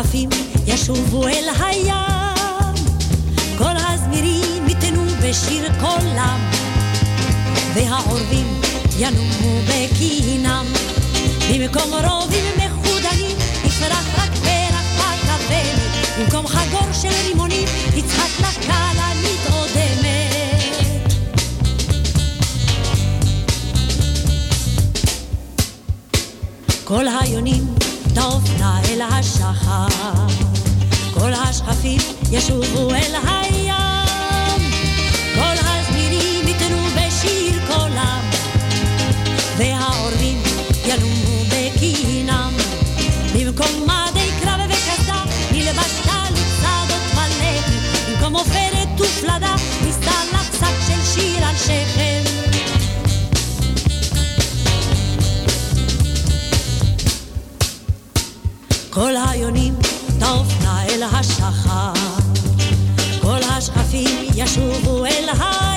כל השכפים ישובו אל הים, כל הזמירים יתנו בשיר קולם, והעורבים ינומו בקינם. במקום רובים אל השחר. כל השכפים ישובו אל הים. כל הזמירים יתנו בשיר קולם. והעורבים ינומו בקינם. במקום מדי קרב וקסדה נלבש טלי צדות מלא. במקום עופרת ופלדה ניסה לך שק של שיר על שכם. היונים תעופנה אל השחר, כל השכפים ישובו אל הים,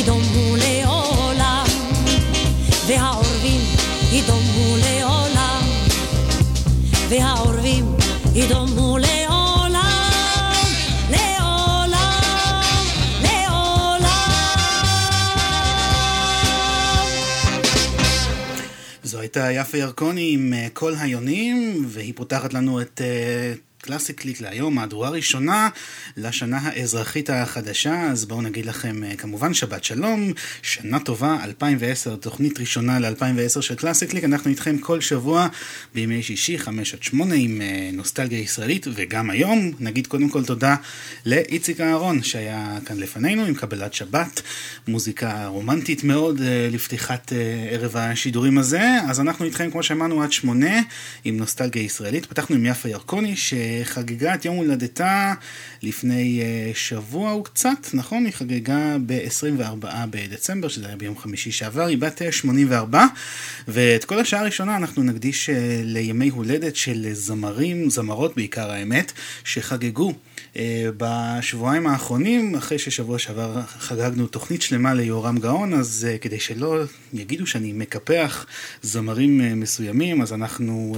ידומו לעולם, והעורבים ידומו לעולם, והעורבים ידומו לעולם, הייתה יפה ירקוני עם אה, כל היונים, והיא פותחת לנו את אה, קלאסי קליק להיום, מהדורה ראשונה לשנה האזרחית החדשה, אז בואו נגיד לכם אה, כמובן שבת שלום, שנה טובה, 2010, תוכנית ראשונה ל-2010 של קלאסי קליק, אנחנו איתכם כל שבוע בימי שישי, 5 עד 8 עם אה, נוסטלגיה ישראלית, וגם היום נגיד קודם כל תודה לאיציק אהרון שהיה כאן לפנינו עם קבלת שבת, מוזיקה רומנטית מאוד אה, לפתיחת ערב השידורים הזה, אז אנחנו איתכם כמו שאמרנו עד 8 עם נוסטלגיה ישראלית, פתחנו עם יפה ירקוני שחגגה את יום הולדתה לפני אה, שבוע וקצת, נכון? היא חגגה ב-24 בדצמבר, שזה היה ביום חמישי שעבר, היא בת אה, 84, ואת כל השעה הראשונה אנחנו נקדיש אה, לימי הולדת של זמרים, זמרות בעיקר האמת, שחגגו. אה, בשבועיים האחרונים, אחרי ששבוע שעבר חגגנו תוכנית שלמה ליהורם גאון, אז uh, כדי שלא יגידו שאני מקפח זמרים uh, מסוימים, אז אנחנו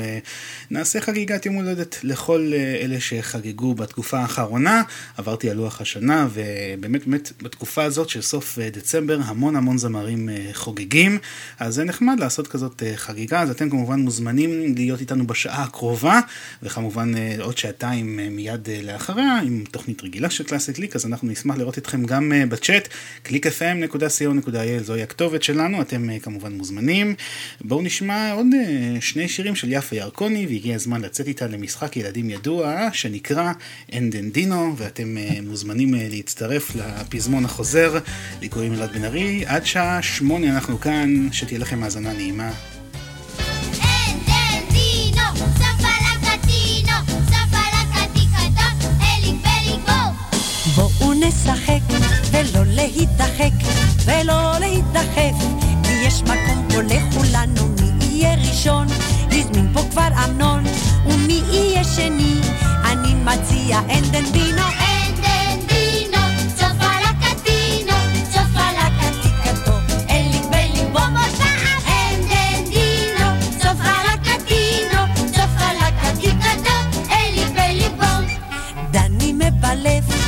נעשה חגיגת יום הולדת לכל אלה שחגגו בתקופה האחרונה. עברתי על לוח השנה, ובאמת באמת בתקופה הזאת של סוף דצמבר, המון המון זמרים חוגגים, אז זה נחמד לעשות כזאת חגיגה, אז אתם כמובן מוזמנים להיות איתנו בשעה הקרובה, וכמובן עוד שעתיים מיד uh, עם תוכנית רגילה של קלאסי קליק, אז אנחנו נשמח לראות אתכם גם uh, בצ'אט, www.clickfm.co.il זוהי הכתובת שלנו, אתם uh, כמובן מוזמנים. בואו נשמע עוד uh, שני שירים של יפה ירקוני, והגיע הזמן לצאת איתה למשחק ילדים ידוע, שנקרא אנדנדינו, ואתם מוזמנים להצטרף לפזמון החוזר, לי קוראים אלעד בן ארי, עד שעה שמונה אנחנו כאן, שתהיה לכם האזנה נעימה. לשחק ולא להידחק ולא להידחף כי יש מקום פה לכולנו מי יהיה ראשון? הזמין פה כבר אמנון ומי יהיה שני? אני מציע אין דן בינו ישבנו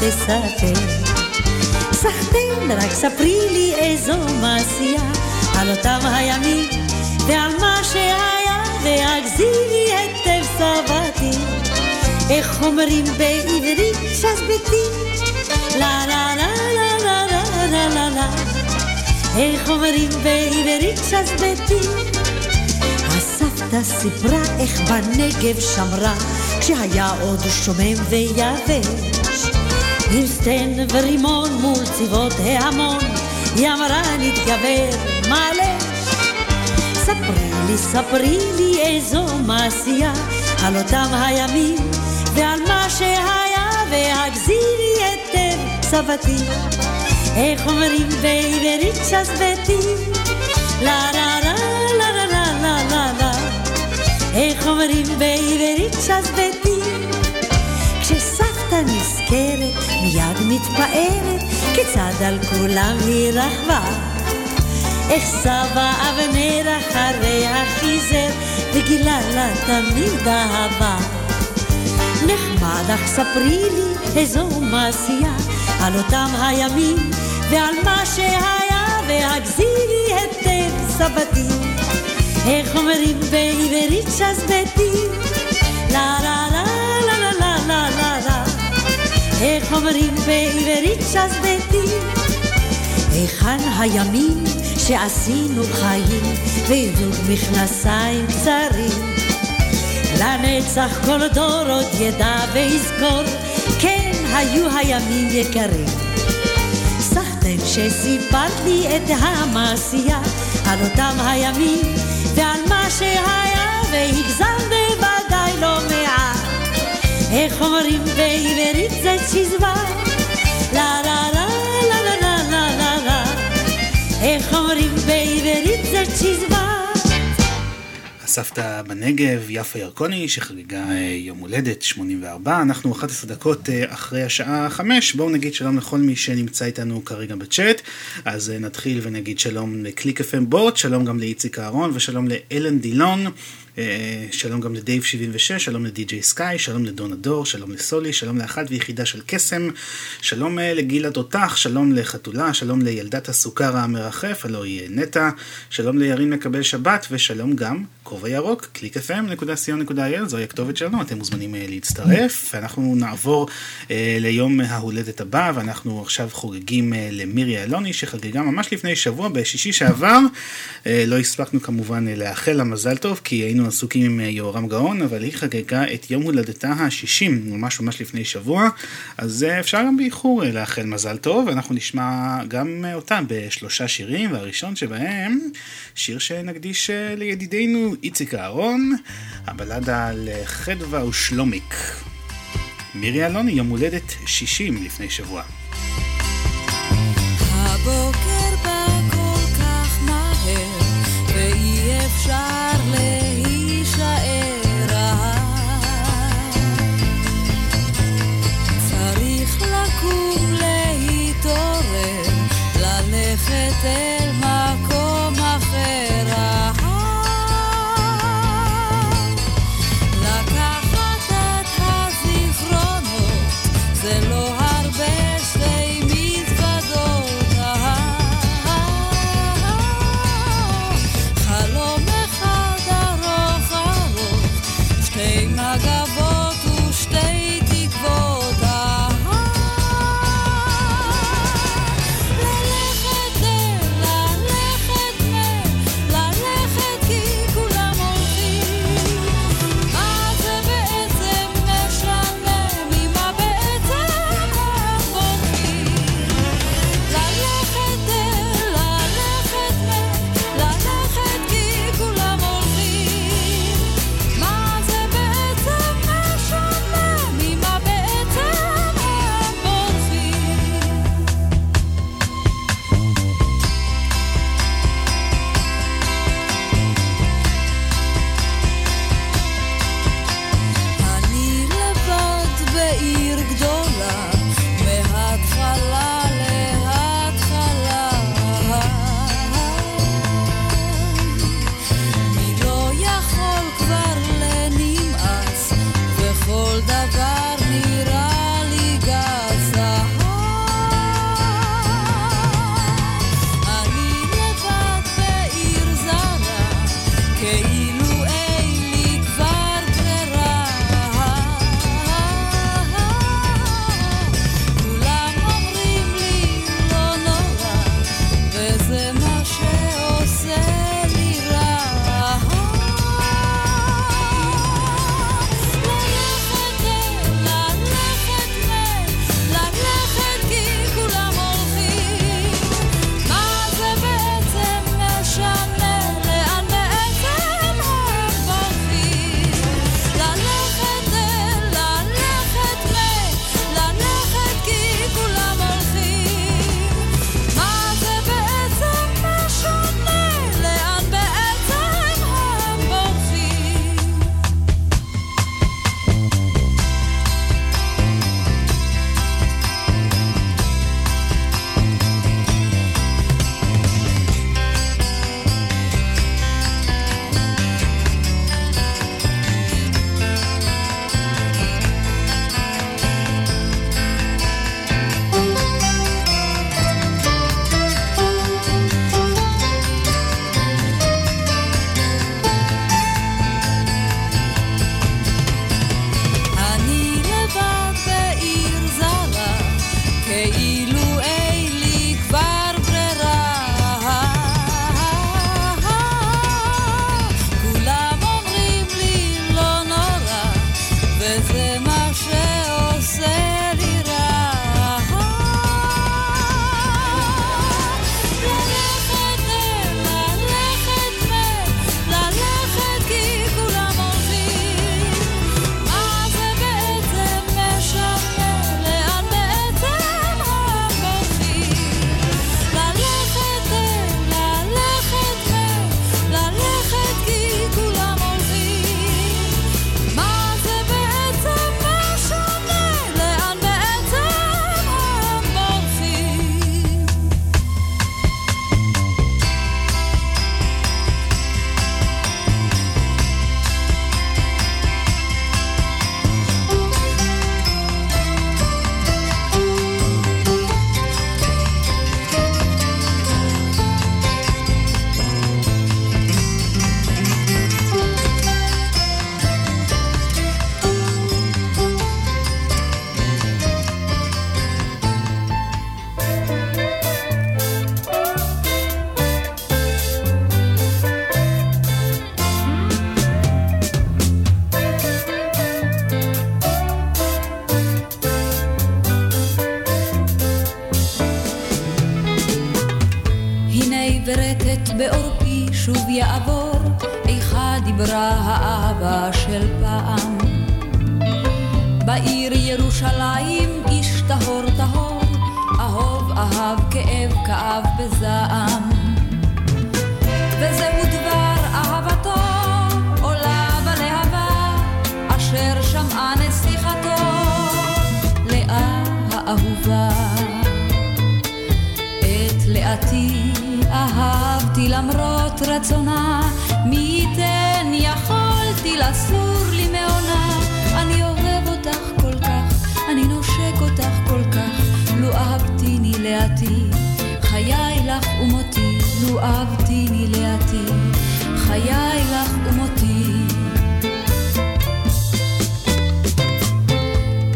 תספר. סחטיין, רק ספרי לי איזו מעשייה, על אותם הימים ועל מה שהיה, והגזירי היטב סבתי. איך אומרים בעברית שזבתי? לה לה לה לה לה לה לה לה איך אומרים בעברית שזבתי? הסבתא סיפרה איך בנגב שמרה כשהיה עוד שומם ויבש עם סטן ורימון מול צבאות ההמון היא אמרה נתגבר מלא ספרי לי, ספרי לי איזו מעשייה על אותם הימים ועל מה שהיה והגזירי היטב סבתי איך אומרים בעברית שזבתי? לה לה לה לה לה לה לה לה איך אומרים בעברית שזבתי? נזכרת מיד מתפארת כיצד על כולם היא רכבה איך סבא אבנר אחריה חיזר וגילה לה תמיד אהבה. נחמד אך ספרי לי איזו מעשייה על אותם הימים ועל מה שהיה והגזירי היטב סבתי. איך אומרים בעברית שזבתי לה לה איך אומרים בעברית שזבתי היכן הימים שעשינו חיים וזוג מכנסיים קצרים? לנצח כל דור עוד ידע ויזכור כן היו הימים יקרים. שסיפרת לי את המעשייה על אותם הימים ועל מה שהיה והגזם בוודאי לא מעט איך אומרים בעברית זה צ'יזבט לה לה לה לה לה לה לה לה איך אומרים בעברית זה בנגב, יפה ירקוני, שחגגה אה, יום הולדת 84. אנחנו 11 דקות אה, אחרי השעה 5. בואו נגיד שלום לכל מי שנמצא איתנו כרגע בצ'אט. אז נתחיל ונגיד שלום לקליק FM בוט, שלום גם לאיציק אהרון ושלום לאלן דילון. אה, שלום גם לדייב 76, שלום לדי.ג'יי סקאי, שלום לדונה דור, שלום לסולי, שלום לאחת ויחידה של קסם, שלום אה, לגילה תותח, שלום לחתולה, שלום לילדת הסוכר המרחף, הלוא היא נטע, שלום לירין מקבל שבת, ושלום גם, כובע ירוק, clickfm.co.il, זוהי הכתובת שלנו, אתם מוזמנים אה, להצטרף, ואנחנו נעבור ליום ההולדת הבא, ואנחנו עכשיו חוגגים למירי אלוני, שחגגה ממש לפני שבוע, בשישי שעבר, לא הספקנו כמובן לאחל לה מזל טוב, כי היינו עסוקים עם אה, יהורם גאון, אבל היא חגגה את יום הולדתה ה-60, ממש ממש לפני שבוע, אז אה, אפשר גם באיחור אה, לאחל מזל טוב, אנחנו נשמע גם אותה בשלושה שירים, והראשון שבהם, שיר שנקדיש לידידנו איציק אהרון, הבלדה על חדווה ושלומיק. מירי אלוני, יום הולדת 60 לפני שבוע. הבוקר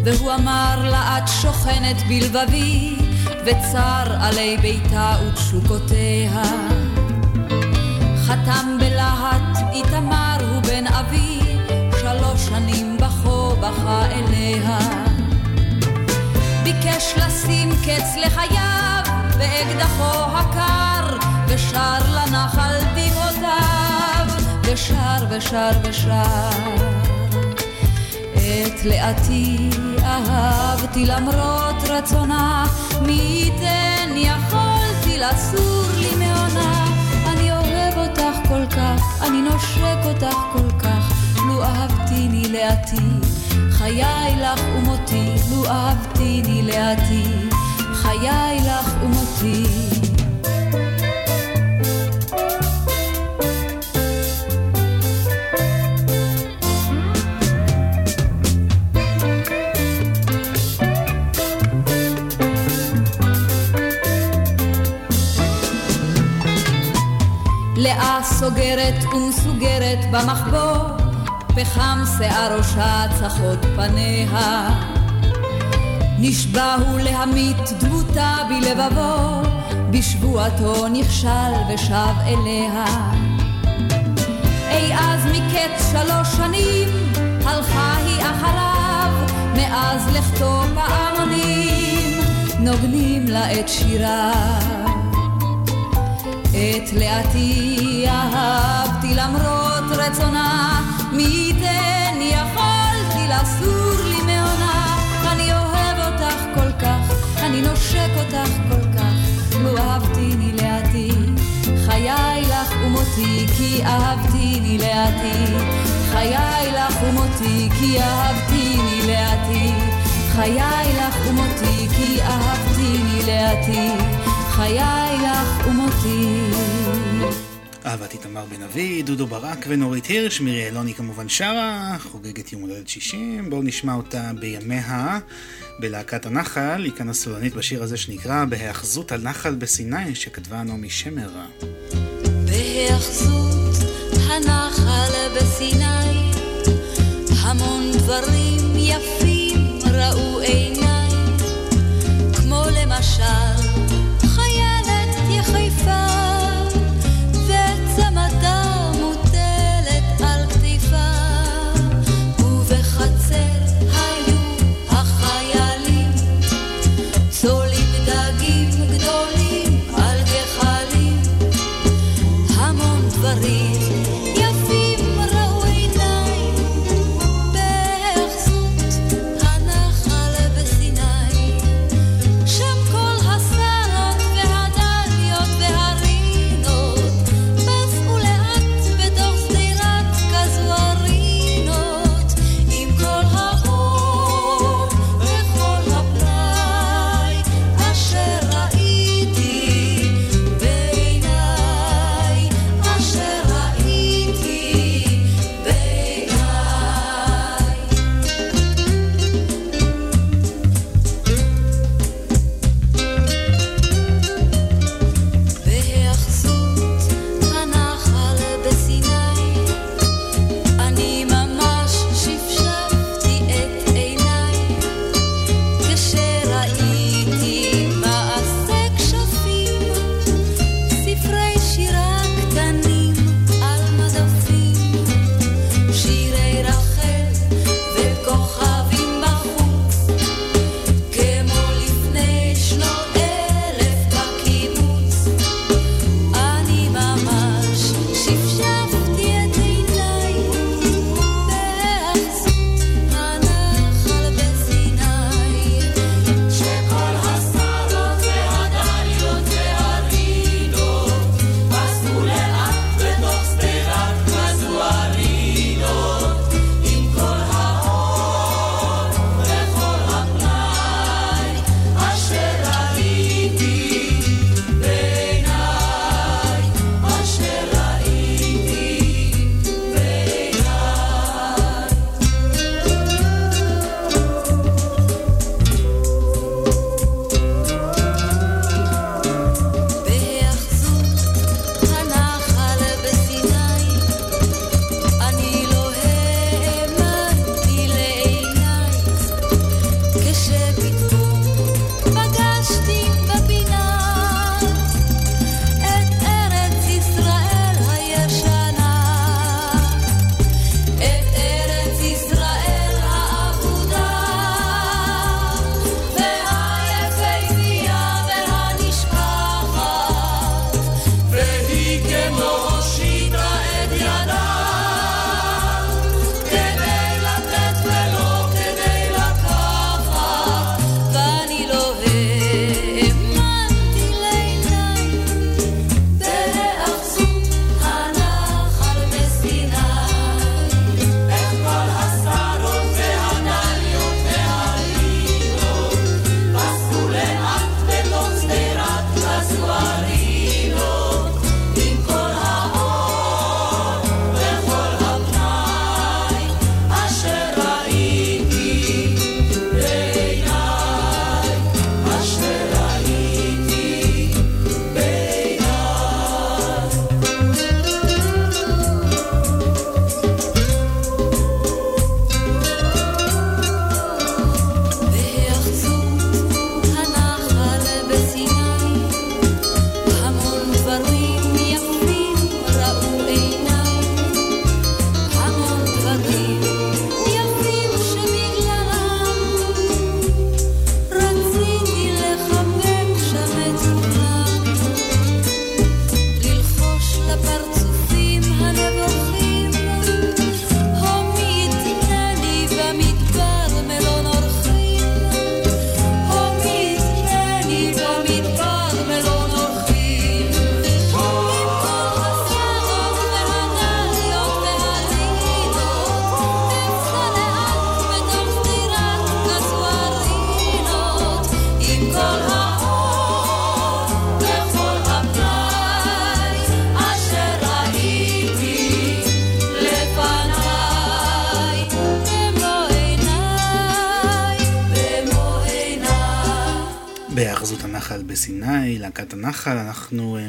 והוא אמר לה את שוכנת בלבבי וצר עלי ביתה ותשוקותיה. חתם בלהט איתמר הוא בן אבי, שלוש שנים בכו בכה אליה. ביקש לשים קץ לחייו באקדחו הקר, ושר לנחל דמעותיו, ושר ושר ושר. את לאתי אהבתי למרות רצונה, מי ייתן יכולתי לסור לי מעונה. אני אוהב אותך כל כך, אני נושק אותך כל כך, לו אהבתיני לאתי, חיי לך ומותי, לו אהבתיני לאתי, חיי לך ומותי. סוגרת ומסוגרת במחבוא, פחם שיער ראשה צחות פניה. נשבע הוא להמית דמותה בלבבו, בשבועתו נכשל ושב אליה. אי אז מקץ שלוש שנים, הלכה היא אחריו, מאז לכתו פעמונים, נוגנים לה את שיריו. את לאתי אהבתי למרות רצונה, מי ייתן יכולתי לסור לי מעונה. אני אוהב אותך כל כך, אני נושק אותך כל כך, לו אהבתיני לאתי. חיי לך ומותי כי אהבתיני לאתי. חיי לך ומותי כי אהבתיני לאתי. חיי לך ומותי כי אהבתיני לאתי. חיי לך ומותי. אהבת איתמר בן אבי, דודו ברק ונורית הירש, מירי אלוני כמובן שרה, חוגגת יום הולדת 60, בואו נשמע אותה בימיה בלהקת הנחל, היא כאן הסולנית בשיר הזה שנקרא בהאחזות הנחל בסיני, שכתבה נעמי שמר. בהאחזות הנחל בסיני, המון דברים יפים ראו עיניי, כמו למשל trifle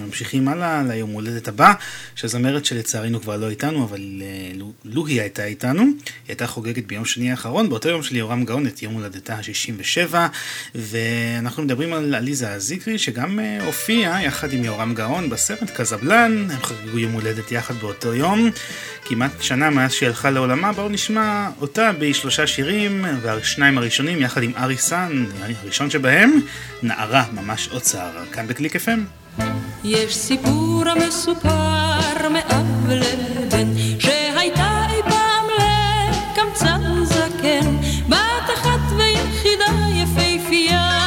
ממשיכים הלאה ליום הולדת הבא, שהזמרת שלצערנו כבר לא איתנו, אבל אה, לו היא הייתה איתנו, היא הייתה חוגגת ביום שני האחרון, באותו יום של יורם גאון את יום הולדתה ה-67, ואנחנו מדברים על עליזה אזיקרי, שגם אה, הופיעה יחד עם יורם גאון בסרט קזבלן, הם חגגו יום הולדת יחד באותו יום. כמעט שנה מאז שהיא הלכה לעולמה, בואו נשמע אותה בשלושה שירים, והשניים הראשונים יחד עם ארי סאן, הראשון שבהם, נערה ממש אוצר, כאן בקליק FM. יש סיפור המסופר מאב לבן, שהייתה אי פעם לקמצן זקן, בת אחת ויחידה יפהפייה,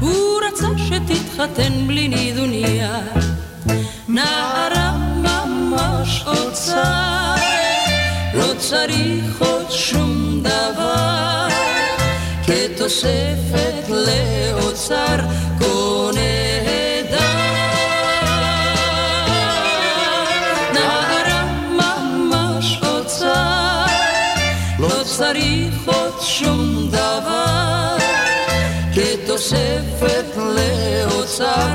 הוא רצה שתתחתן בלי נידוניה. נערה ממש אוצר, לא צריך עוד שום דבר, כתוספת לאוצר קונה צריך עוד שום דבר, כתוספת לאוצר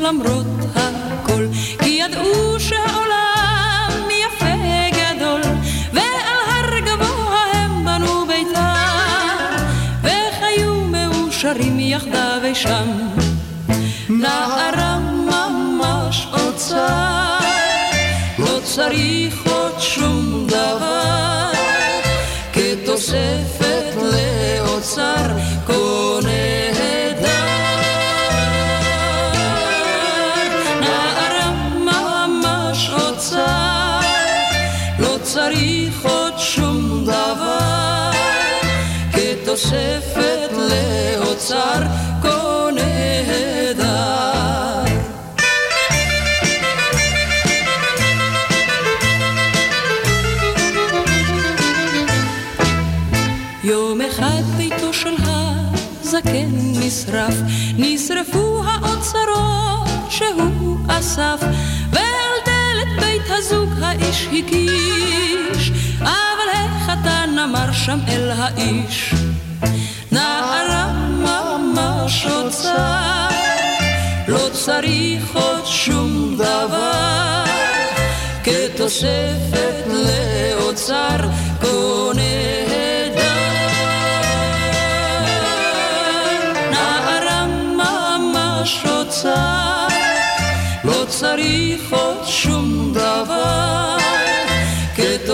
למרות הכל, צריך עוד שום דבר, כתוספת לאוצר קונה צריך עוד שום דבר, כתוספת לאוצר כה נשרף, נשרפו האוצרות שהוא אסף, ועל דלת בית הזוג האיש הגיש, אבל החתן אמר שם אל האיש, נערה ממש רוצה, לא צריך עוד שום דבר, כתוספת לאוצר כה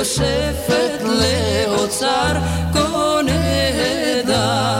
כתוספת לאוצר כה נהדר.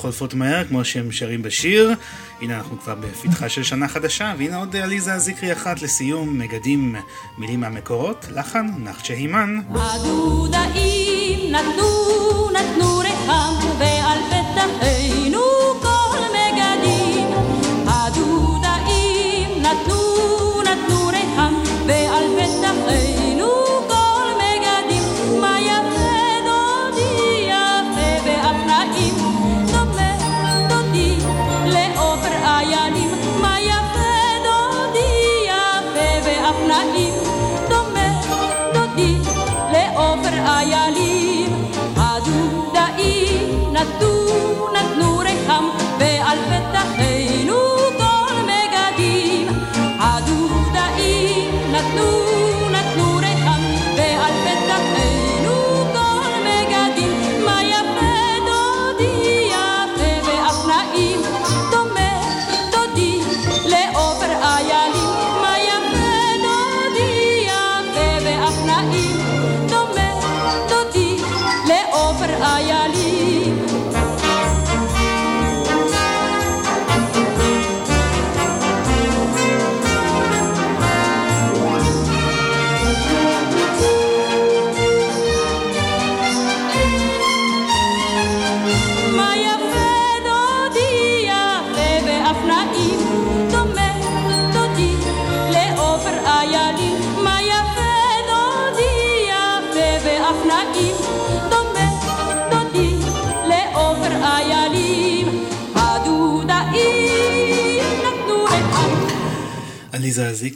חולפות מהר, כמו שהם שרים בשיר. הנה אנחנו כבר בפתחה של שנה חדשה, והנה עוד עליזה זיקרי אחת לסיום, מגדים מילים מהמקורות, לחן נחצ'ה הימן. הדודאים נתנו,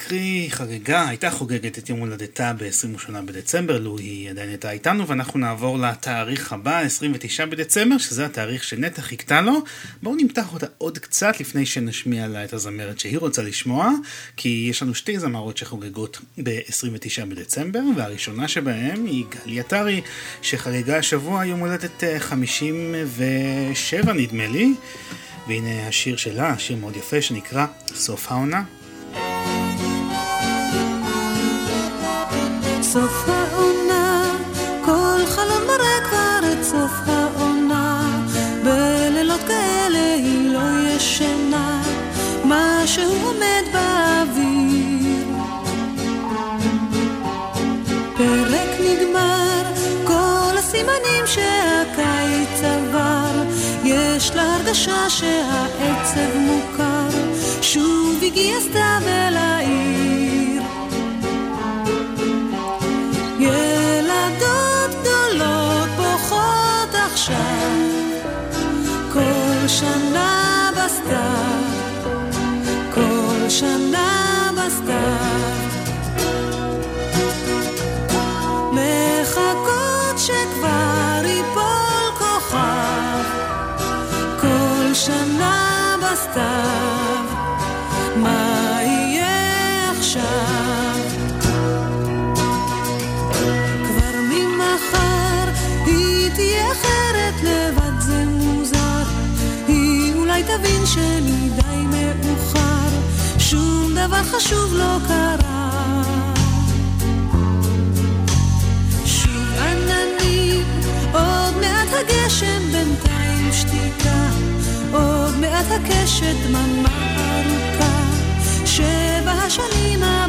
זיקרי חגגה, הייתה חוגגת את יום הולדתה ב-28 בדצמבר, לו היא עדיין הייתה איתנו, ואנחנו נעבור לתאריך הבא, 29 בדצמבר, שזה התאריך שנטע חיכתה לו. בואו נמתח אותה עוד קצת לפני שנשמיע לה את הזמרת שהיא רוצה לשמוע, כי יש לנו שתי זמרות שחוגגות ב-29 בדצמבר, והראשונה שבהם היא גלי עטרי, שחגגה השבוע יום הולדת אה, 57 נדמה לי. והנה השיר שלה, שיר מאוד יפה שנקרא סוף העונה. סוף העונה, כל חלום מראה כבר את סוף העונה. בלילות כאלה היא לא ישנה, משהו עומד באוויר. פרק נגמר, כל הסימנים שהקיץ עבר, יש לה הרגשה שהעצב מוכר, שוב הגיע סתיו אל בכתב, מה יהיה עכשיו? כבר ממחר היא תהיה אחרת לבד זה מוזר, היא אולי תבין שלי די מאוחר, שום דבר חשוב לא קרה. שוב עננים, עוד מעט הגשם בינתיים מבקשת דממה ארוכה. שבע השנים ה...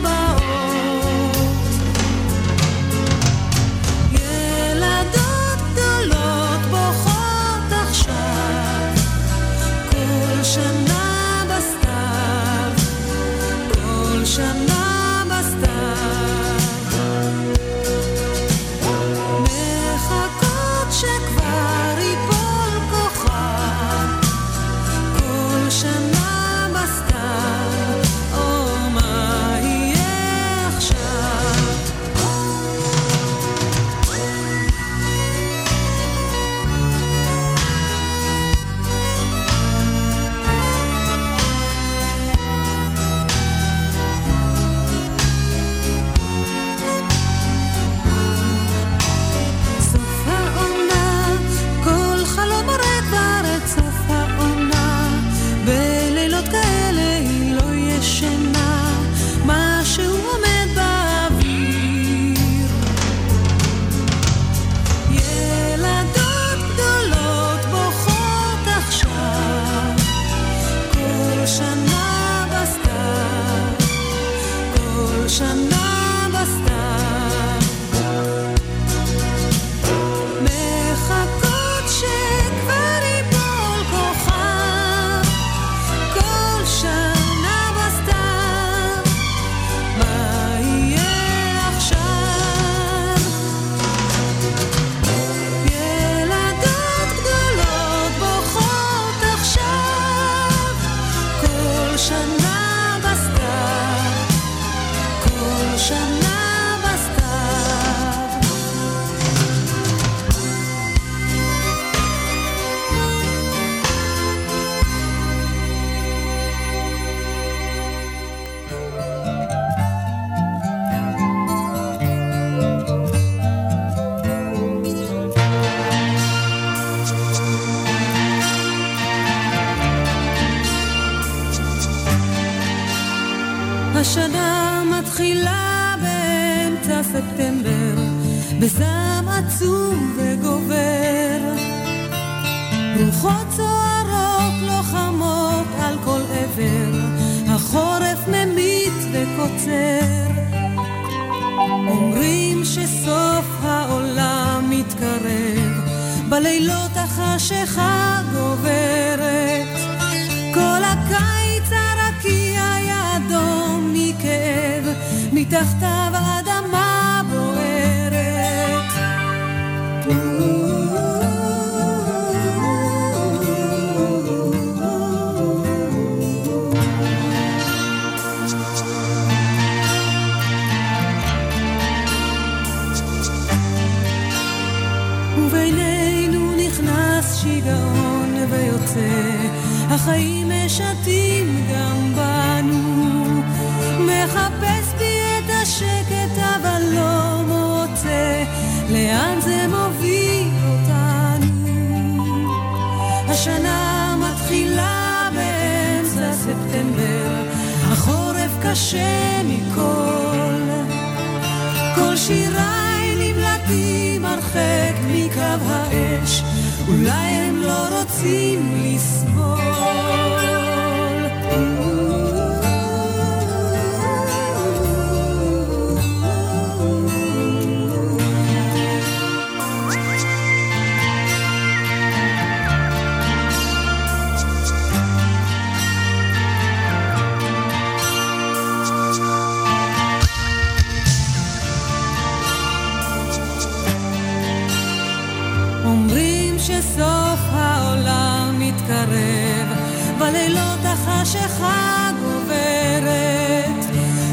חשכה גוברת.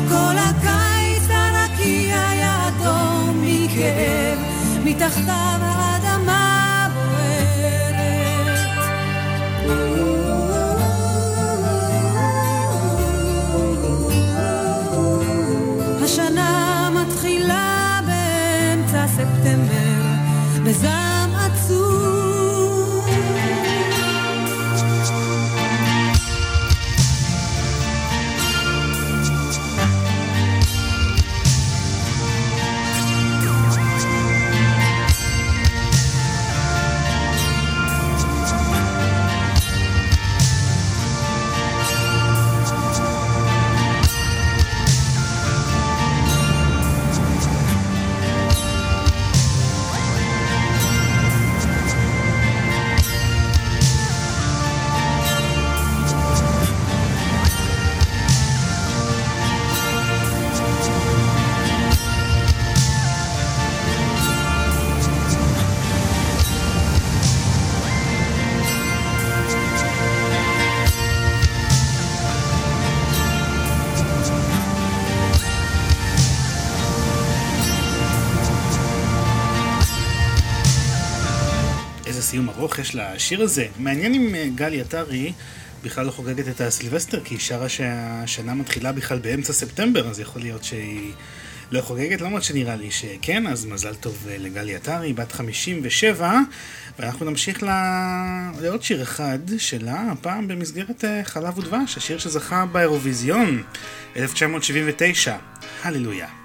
כל הקיץ הנקי היה אדום מכאב, מתחתיו האדמה בוערת. השנה מתחילה באמצע ספטמבר, בז... לשיר הזה. מעניין אם אה, גלי עטרי בכלל לא חוגגת את הסילבסטר, כי היא שרה שהשנה מתחילה בכלל באמצע ספטמבר, אז יכול להיות שהיא לא חוגגת, למרות שנראה לי שכן, אז מזל טוב אה, לגלי עטרי, בת 57, ואנחנו נמשיך לעוד שיר אחד שלה, הפעם במסגרת אה, חלב ודבש, השיר שזכה באירוויזיון 1979, הללויה.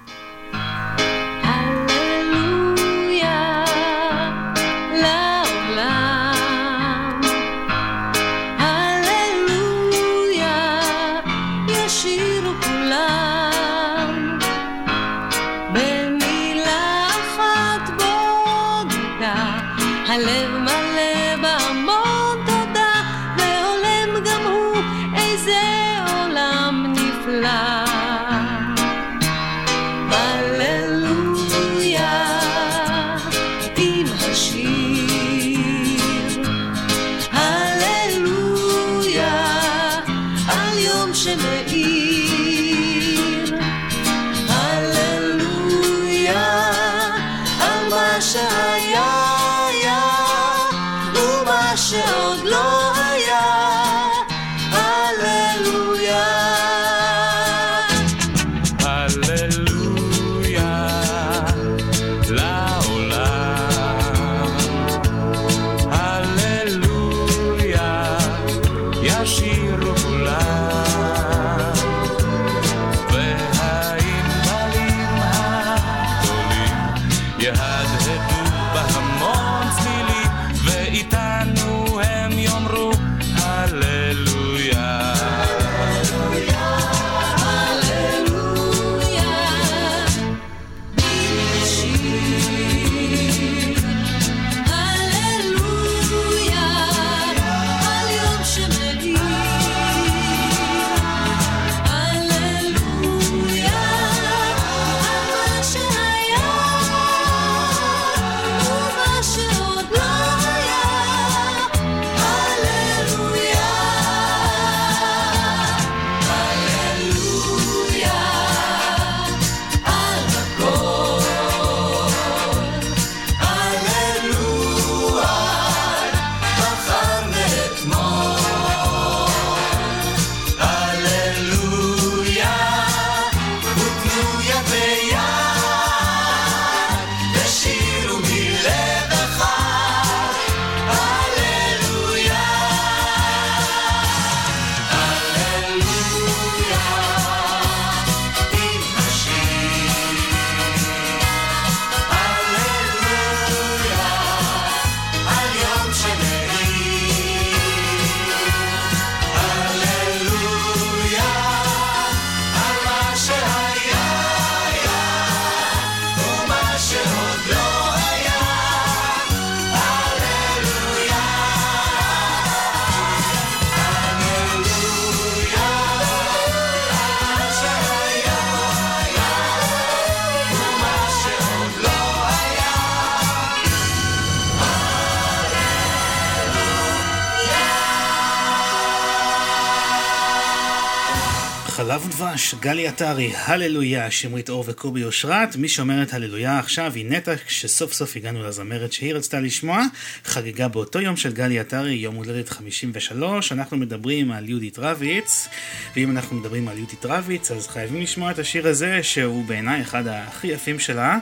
ודבש, גלי עטרי, הללויה, שמרית אור וקובי אושרת. מי שאומרת הללויה עכשיו היא נטע, כשסוף סוף הגענו לזמרת שהיא רצתה לשמוע. חגיגה באותו יום של גלי עטרי, יום הולדת 53. אנחנו מדברים על יהודית רביץ, ואם אנחנו מדברים על יהודית רביץ, אז חייבים לשמוע את השיר הזה, שהוא בעיניי אחד הכי יפים שלה.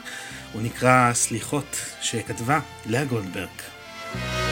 הוא נקרא סליחות, שכתבה לאה גולדברג.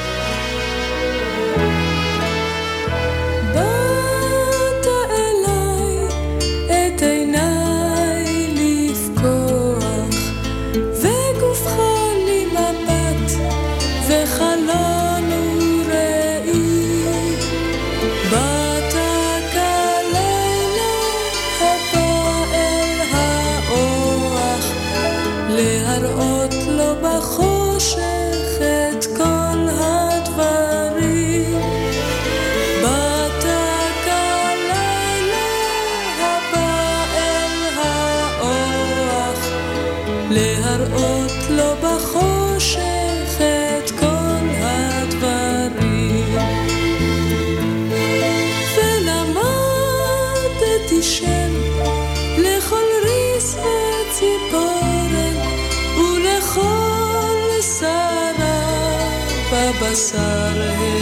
sar hai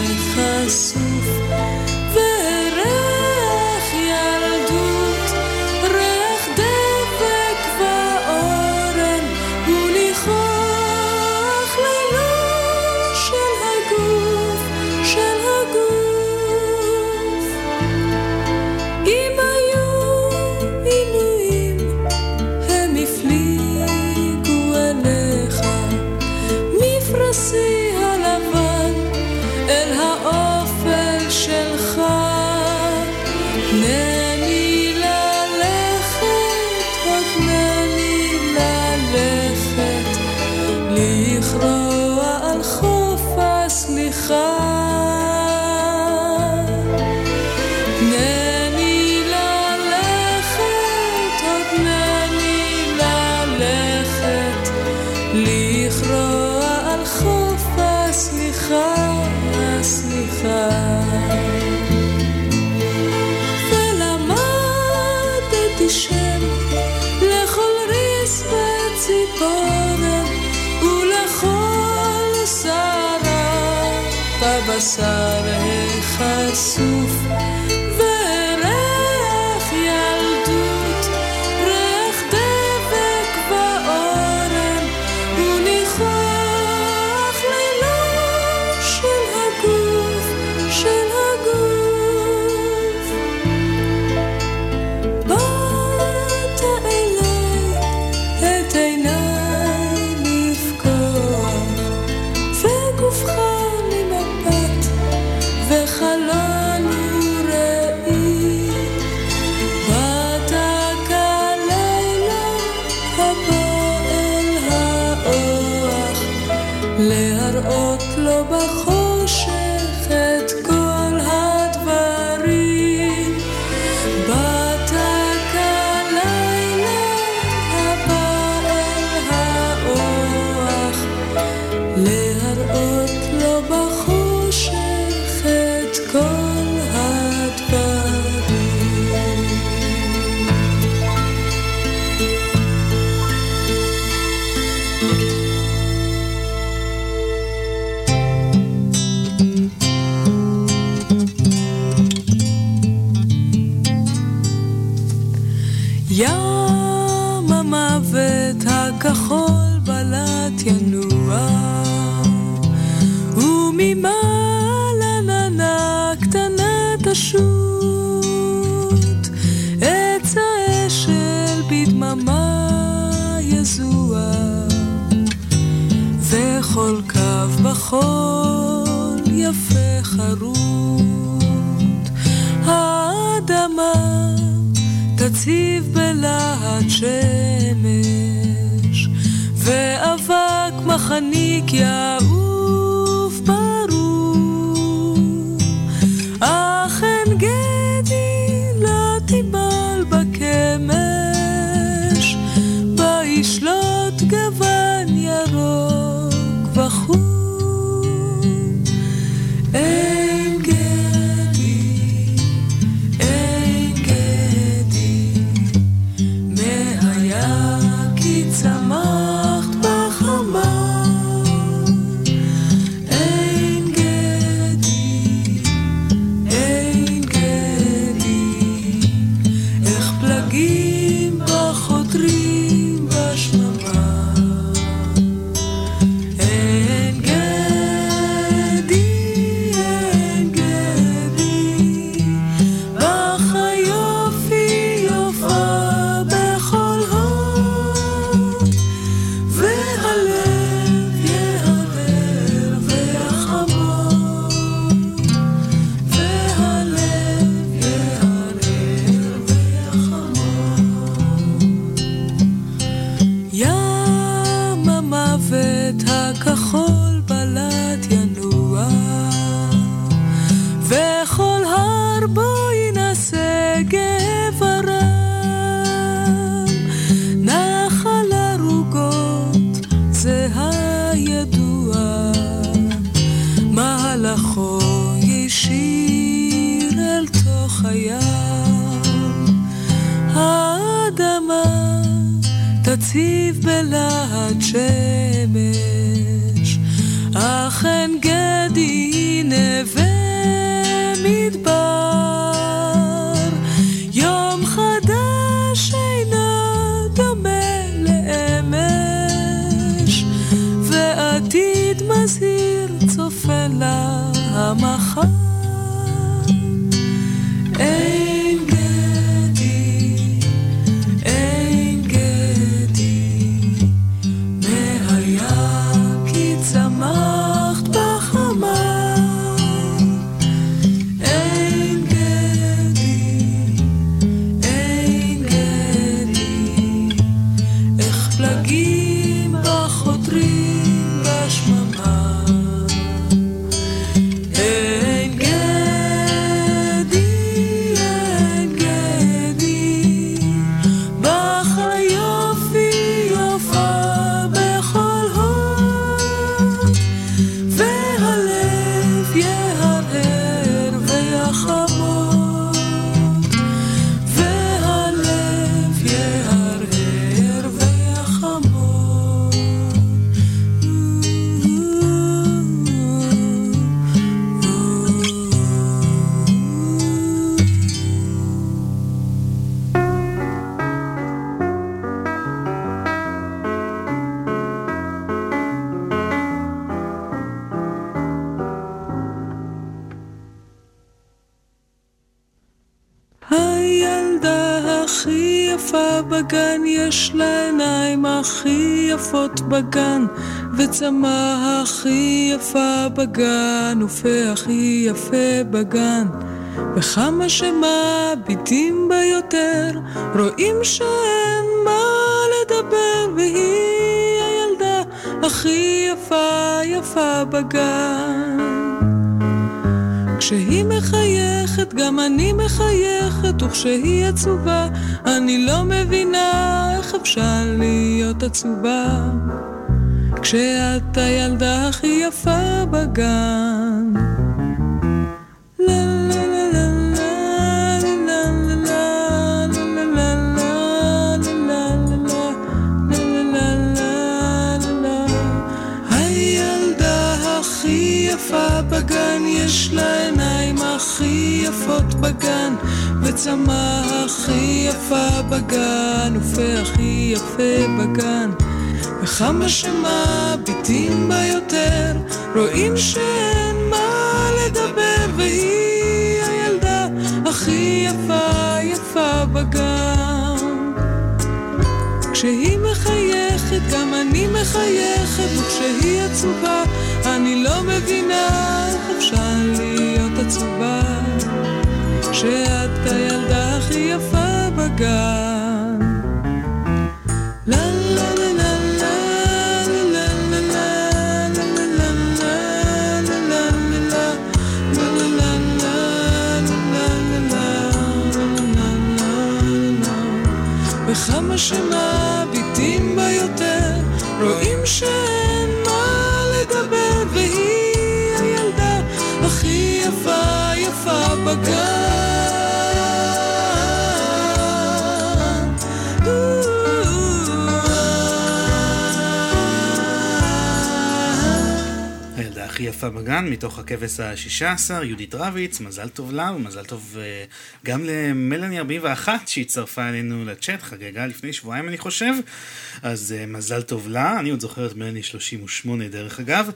הבשר החשוף Yeah. וצמא הכי יפה בגן, ופה הכי יפה בגן. וכמה שמביטים בה יותר, רואים שאין מה לדבר, והיא הילדה הכי יפה יפה בגן. כשהיא מחייכת, גם אני מחייכת, וכשהיא עצובה, אני לא מבינה איך אפשר להיות עצובה. כשאת הילדה הכי יפה בגן. בגן יש לה עיניים הכי יפות בגן וצמה הכי יפה בגן ופה הכי יפה בגן וכמה שמביטים בה יותר, רואים שאין מה לדבר, והיא הילדה הכי יפה יפה בגן. כשהיא מחייכת, גם אני מחייכת, וכשהיא עצובה, אני לא מבינה איך אפשר להיות עצובה. כשאת הילדה הכי יפה בגן. הכי יפה בגן, מתוך הכבש השישה עשר, יהודית רביץ, מזל טוב לה, ומזל טוב אה, גם למלאני 41 שהצטרפה אלינו לצ'אט, חגגה לפני שבועיים אני חושב, אז אה, מזל טוב לה, אני עוד זוכר את מלאני 38 דרך אגב,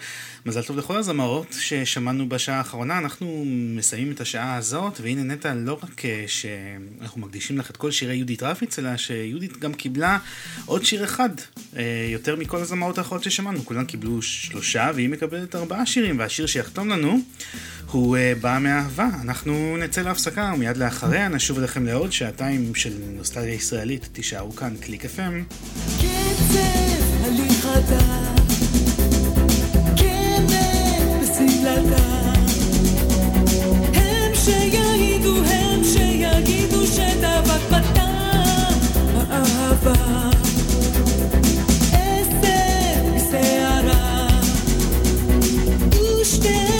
מזל טוב לכל הזמרות ששמענו בשעה האחרונה, אנחנו מסיימים את השעה הזאת, והנה נטע, לא רק אה, שאנחנו מקדישים לך את כל שירי יהודית רביץ, אלא שיהודית גם קיבלה עוד שיר אחד, אה, יותר מכל הזמרות האחרות ששמענו, כולן קיבלו שלושה, והיא מקבלת ארבעה שירים, והשיר שיחתום לנו הוא אה, בא מאהבה. אנחנו נצא להפסקה, ומיד לאחריה נשוב אליכם לעוד שעתיים של נוסטליה ישראלית. תישארו כאן, קליק FM. קצב הם שיגידו שדבק בתם האהבה. good.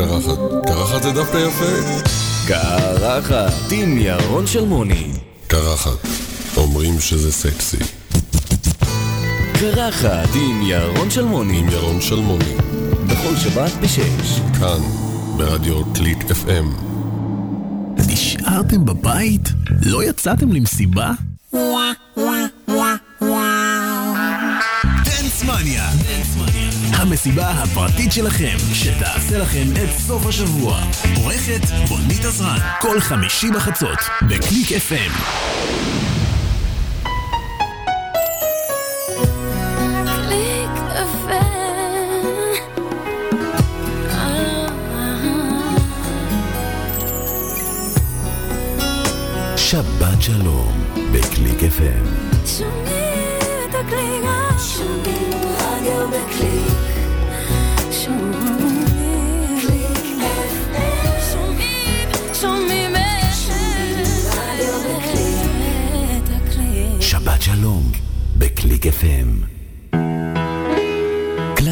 קרחת. קרחת זה דווקא יפה. קרחת עם ירון שלמוני. קרחת. אומרים שזה סקסי. קרחת עם ירון שלמוני. עם ירון שלמוני. בכל שבת בשש. כאן, ברדיו קליק FM. נשארתם בבית? לא יצאתם למסיבה? המסיבה הפרטית שלכם, שתעשה לכם את סוף השבוע. עורכת רונית עזרן, כל חמישי בחצות, בקליק FM. שבת שלום, בקליק FM. שומעים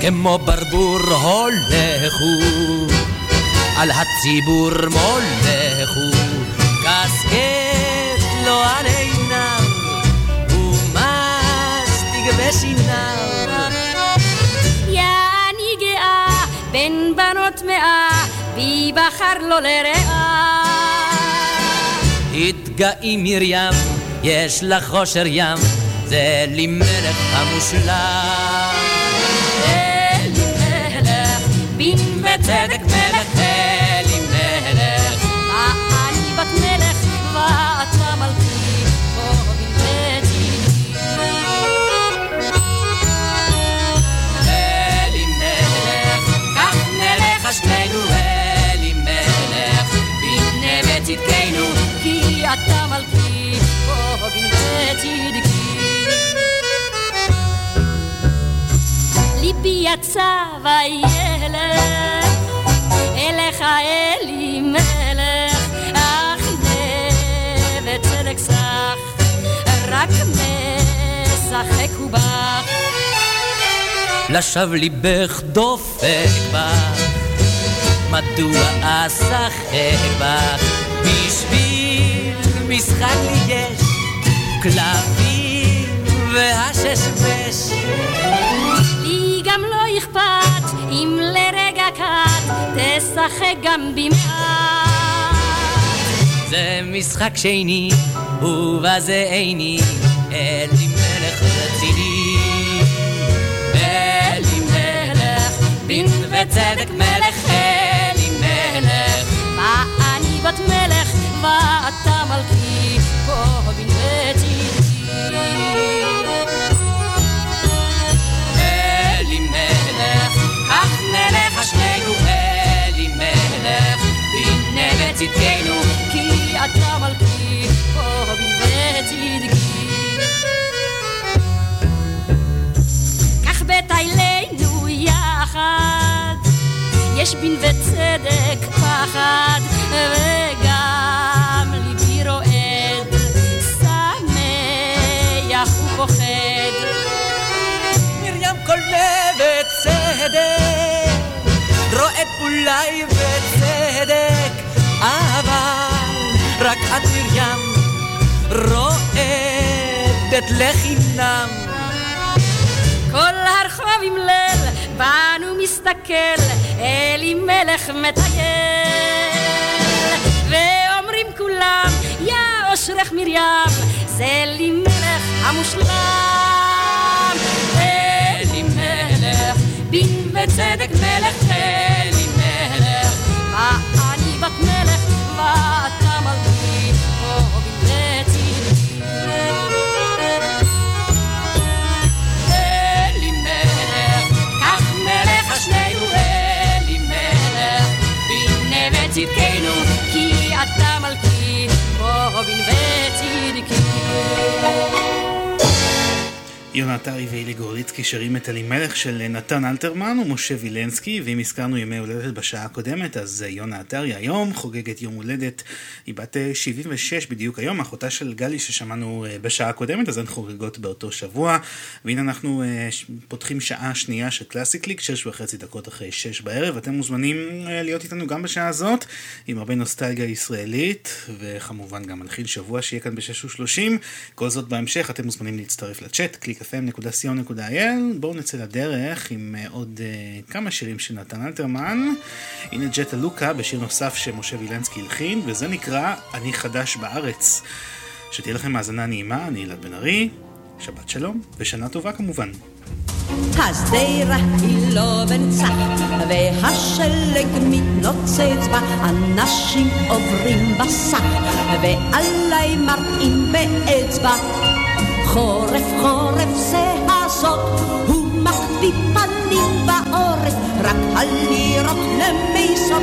כמו ברבור הולכו, על הציבור מולכו, קסקט לו על עיניו, ומסטיג בשיניו. יא אני גאה בין בנות מאה, בי בחר לו לרעה. התגאי מרים, יש לך חושר ים, זה לי מלך המושלם. וצדק מלך, אלי מלך. אני בת מלך, ואתה מלכי, פה בנבטי. אלי מלך, כך נלך שנינו, אלי מלך, בנה בצדקנו, כי אתה מלכי, פה בנבטי דקי. ליבי יצא וילך, אליך אלי מלך, אך וצדק סך, רק משחק הוא בך. לשווא ליבך דופק בך, מדוע אשחק בך? בשביל משחק לי יש כלבים והששבש. תשחק גם במעט. זה משחק שני, ובזה איני, אלי מלך רציני. אלי מלך, דין וצדק מלך, אלי מלך. מה אני בת מלך ואתה מלכי פה בנבטי אלי מלך, כך נלך שנינו, בנה בצדקנו, כי אתה מלכי פה בנבטי כך בטיילנו יחד יש בין וצדק פחד וגם ליבי רועד שמח ופוחד. מרים קולבת צדק, רועד אולי אבל רק את מרים רועדת לחינם. כל הרחוב עם ליל בנו מסתכל אלי מלך מטייל. ואומרים כולם יא אושרך מרים זה לי מלך המושלם. אלי מלך בין וצדק מלך אלי מלך. מה אני בת מלך? ואתה בנה בצדקנו, כי אתה מלכי פה בנבטי יונה עטרי ואילי גורליצקי שרים את אלימלך של נתן אלתרמן ומשה וילנסקי, ואם הזכרנו ימי הולדת בשעה הקודמת, אז יונה עטרי היום חוגגת יום הולדת, היא בת אה, 76 בדיוק היום, אחותה של גלי ששמענו אה, בשעה הקודמת, אז הן חוגגות באותו שבוע, והנה אנחנו אה, פותחים שעה שנייה של קלאסי קליק, שש וחצי דקות אחרי שש בערב, אתם מוזמנים אה, להיות איתנו גם בשעה הזאת, עם הרבה נוסטלגיה ישראלית, וכמובן גם מנחיל שבוע שיהיה כאן בשש ושלושים, כל זאת בהמשך, אתם מוזמנים להצטרף לצ'אט, www.clickfm.co.il. בואו נצא לדרך עם אה, עוד uh, כמה שירים של נתן אלתרמן. הנה ג'טה לוקה בשיר נוסף שמשה וילנסקי הלחין, וזה נקרא "אני חדש בארץ". שתהיה לכם האזנה נעימה, אני אלעד בן ארי, שבת שלום, ושנה טובה כמובן. השדרה היא לא בנצח, והשלג מתנוצץ בה, אנשים עוברים בסך, ועליי מראים באצבע. חורף חורף זה הזאת, הוא מחביא פנים בעורף, רק הלירות למיסות,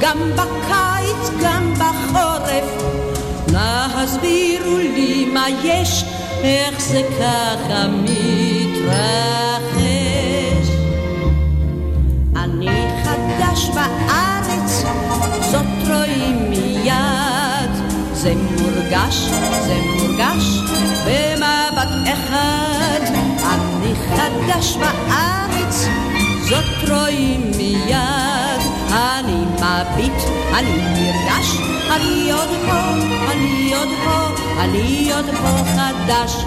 גם בקיץ, גם בחורף. נא הסבירו לי מה יש, איך זה ככה מתרחש. אני חדש בארץ, זאת רואים מיד. זה מורגש, זה מורגש, במבט אחד. אני חדש בארץ, רואים מיד. אני מביט, אני נרגש, אני עוד פה, אני עוד פה, אני עוד פה חדש.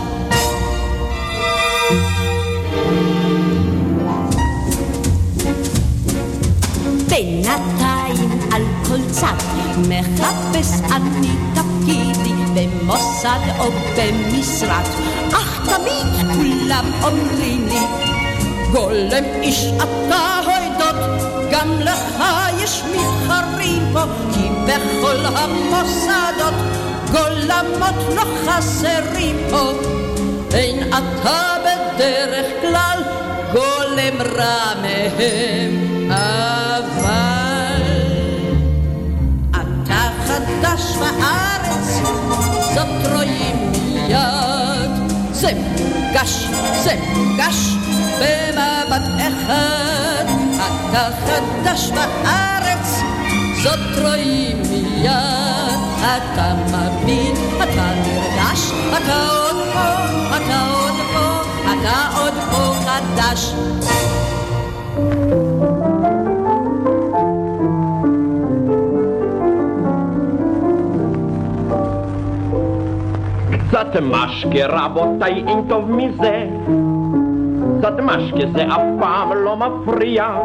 בינתיים על כל צד מחפש אני תפקידי במוסד או במשרד אך תמיד כולם אומרים לי גולם איש אתה הוידות גם לך יש מתחרים פה כי בכל המוסדות גולמות לא חסרים פה אין אתה בדרך כלל גולם רע מהם אבל אתה חדש בארץ, רואים מיד. זה מורגש, זה מורגש במבט אחד. אתה חדש בארץ, זאת רואים מיד. אתה מבין, אתה נרגש, אתה עוד פה, אתה עוד פה, אתה עוד פה חדש. קצת משקה רבותיי אין טוב מזה קצת משקה זה אף פעם לא מפריע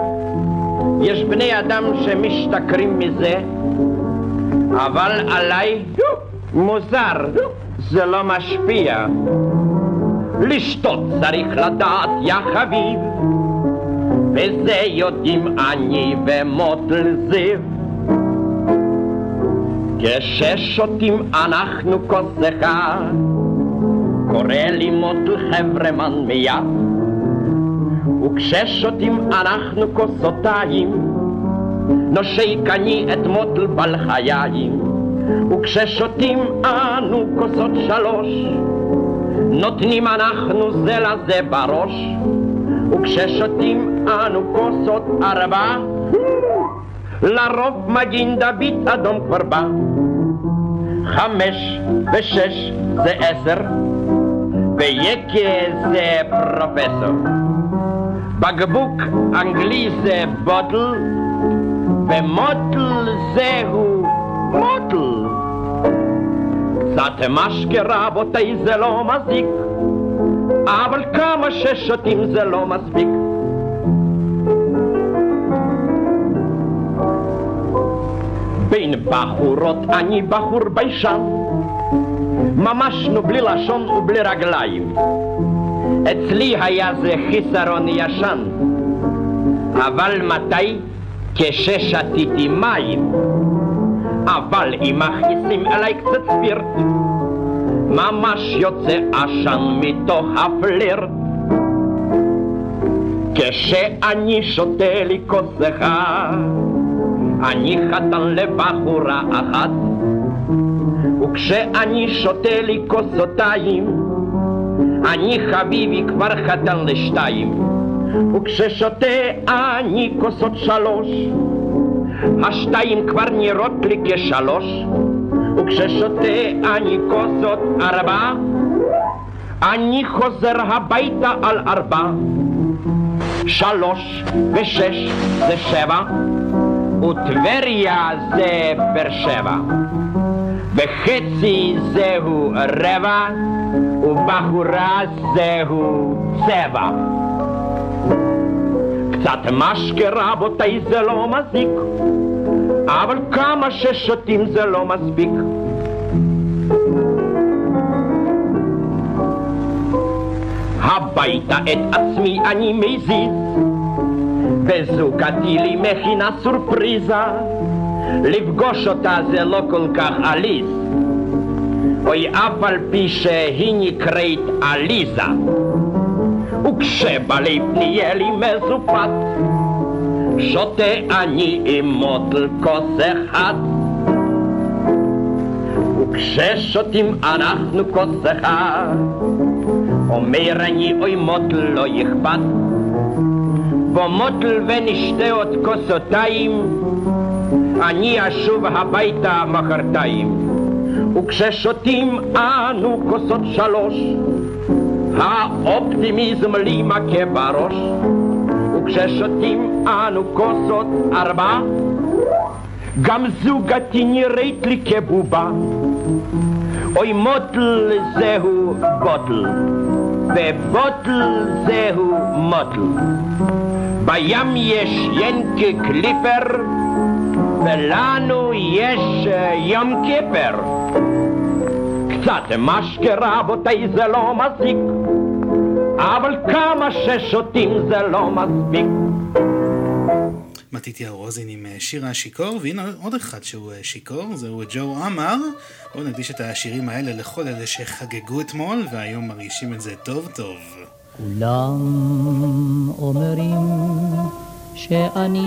יש בני אדם שמשתכרים מזה אבל עליי מוזר זה לא משפיע לשתות צריך לדעת יא חביב וזה יודעים אני ומוטל זיו כששותים אנחנו כוס אחד, קורא מוטל חברמן מיד. וכששותים אנחנו כוסותיים, נושק אני את מוטל בלחיים. וכששותים אנו כוסות שלוש, נותנים אנחנו זה לזה בראש. וכששותים אנו כוסות ארבע, לרוב מגין דוד אדום כבר בא. חמש ושש זה עשר, ויקה זה פרופסור. בקבוק אנגלי זה בוטל, ומוטל זהו מוטל. קצת משקה רבותיי זה לא מזיק, אבל כמה ששותים זה לא מספיק. בין בחורות אני בחור ביישן ממש נו בלי לשון ובלי רגליים. אצלי היה זה חיסרון ישן. אבל מתי? כששתיתי מים. אבל אם מכניסים אליי קצת ספירט. ממש יוצא עשן מתוך הפלירט. כשאני שותה לי כוס אחד אני חתן לבחורה אחת, וכשאני שותה לי כוסותיים, אני חביבי כבר חתן לשתיים, וכששותה אני כוסות שלוש, השתיים כבר נראות לי כשלוש, וכששותה אני כוסות ארבע, אני חוזר הביתה על ארבע. שלוש ושש זה שבע, וטבריה זה באר שבע. וחצי זהו רבע, ובחורה זהו צבע. קצת משקה רבותיי זה לא מזיק, אבל כמה ששותים זה לא מספיק. הביתה את עצמי אני מזיז, וזוגתי לי מכינה סורפריזה, לפגוש אותה זה לא כל כך עליז, אוי אף על פי שהיא נקראת עליזה, וכשבלב נהיה לי מזופת, שותה אני עם מוטל כוס אחד. וכששותים אנחנו כוס אחד, אומר אני אוי מוטל לא אכפת, ומוטל ונשתה עוד כוסותיים, אני אשוב הביתה מחרתיים. וכששותים אנו כוסות שלוש, האופטימיזם לי מכה בראש, וכששותים אנו כוסות ארבע, גם זוגתי נראית לי כבובה. אוי מוטל זהו בוטל, ובוטל זהו מוטל. בים יש ינקי קליפר, ולנו יש יום כיפר. קצת משקה רבותיי זה לא מזיק, אבל כמה ששותים זה לא מספיק. מתתיהו רוזין עם אה, שיר השיכור, והנה עוד אחד שהוא אה, שיכור, זהו ג'ו עמר. בואו נקדיש את השירים האלה לכל אלה שחגגו אתמול, והיום מרגישים את זה טוב טוב. כולם אומרים שאני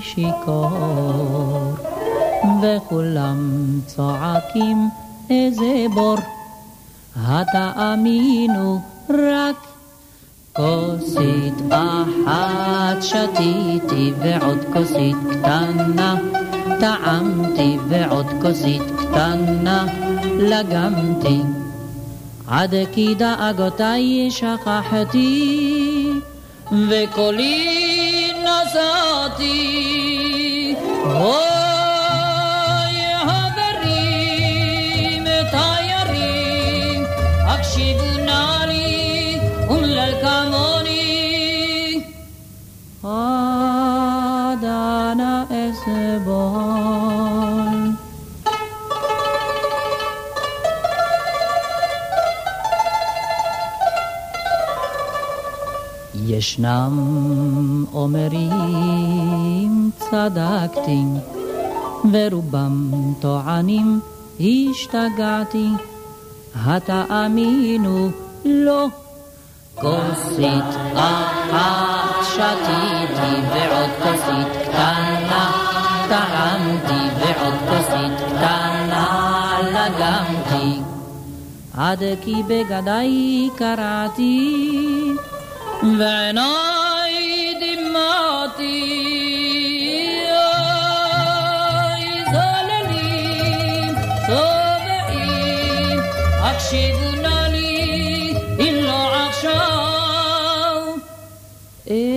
שיכור, וכולם צועקים איזה בור. התאמינו רק כוסית אחת שתיתי ועוד כוסית קטנה טעמתי ועוד כוסית קטנה לגמתי עד כי דאגותיי שכחתי וקולי zati. ישנם אומרים צדקתי, ורובם טוענים השתגעתי. התאמינו לא, כוסית אחת שתיתי ועוד כוסית קטנה, טעמתי ועוד כוסית קטנה לגמתי. עד כי בגדיי קראתי ועיניי דמעתי. אוי, זוללים, צובעים, הקשיבו נא לי, אם לא עכשיו, אימתי.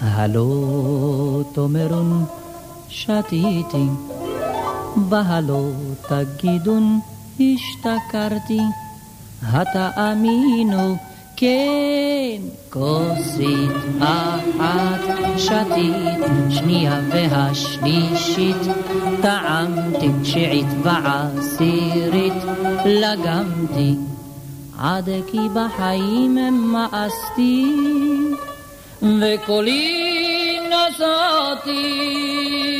הלא תאמרון שתיתי, והלא תגידון השתכרתי, התאמינו כן, כוסית אחת שתית, שנייה והשלישית, טעמתי תשיעית ועשירית, לגמתי, עד כי בחיים מאסתי. וקולי Sati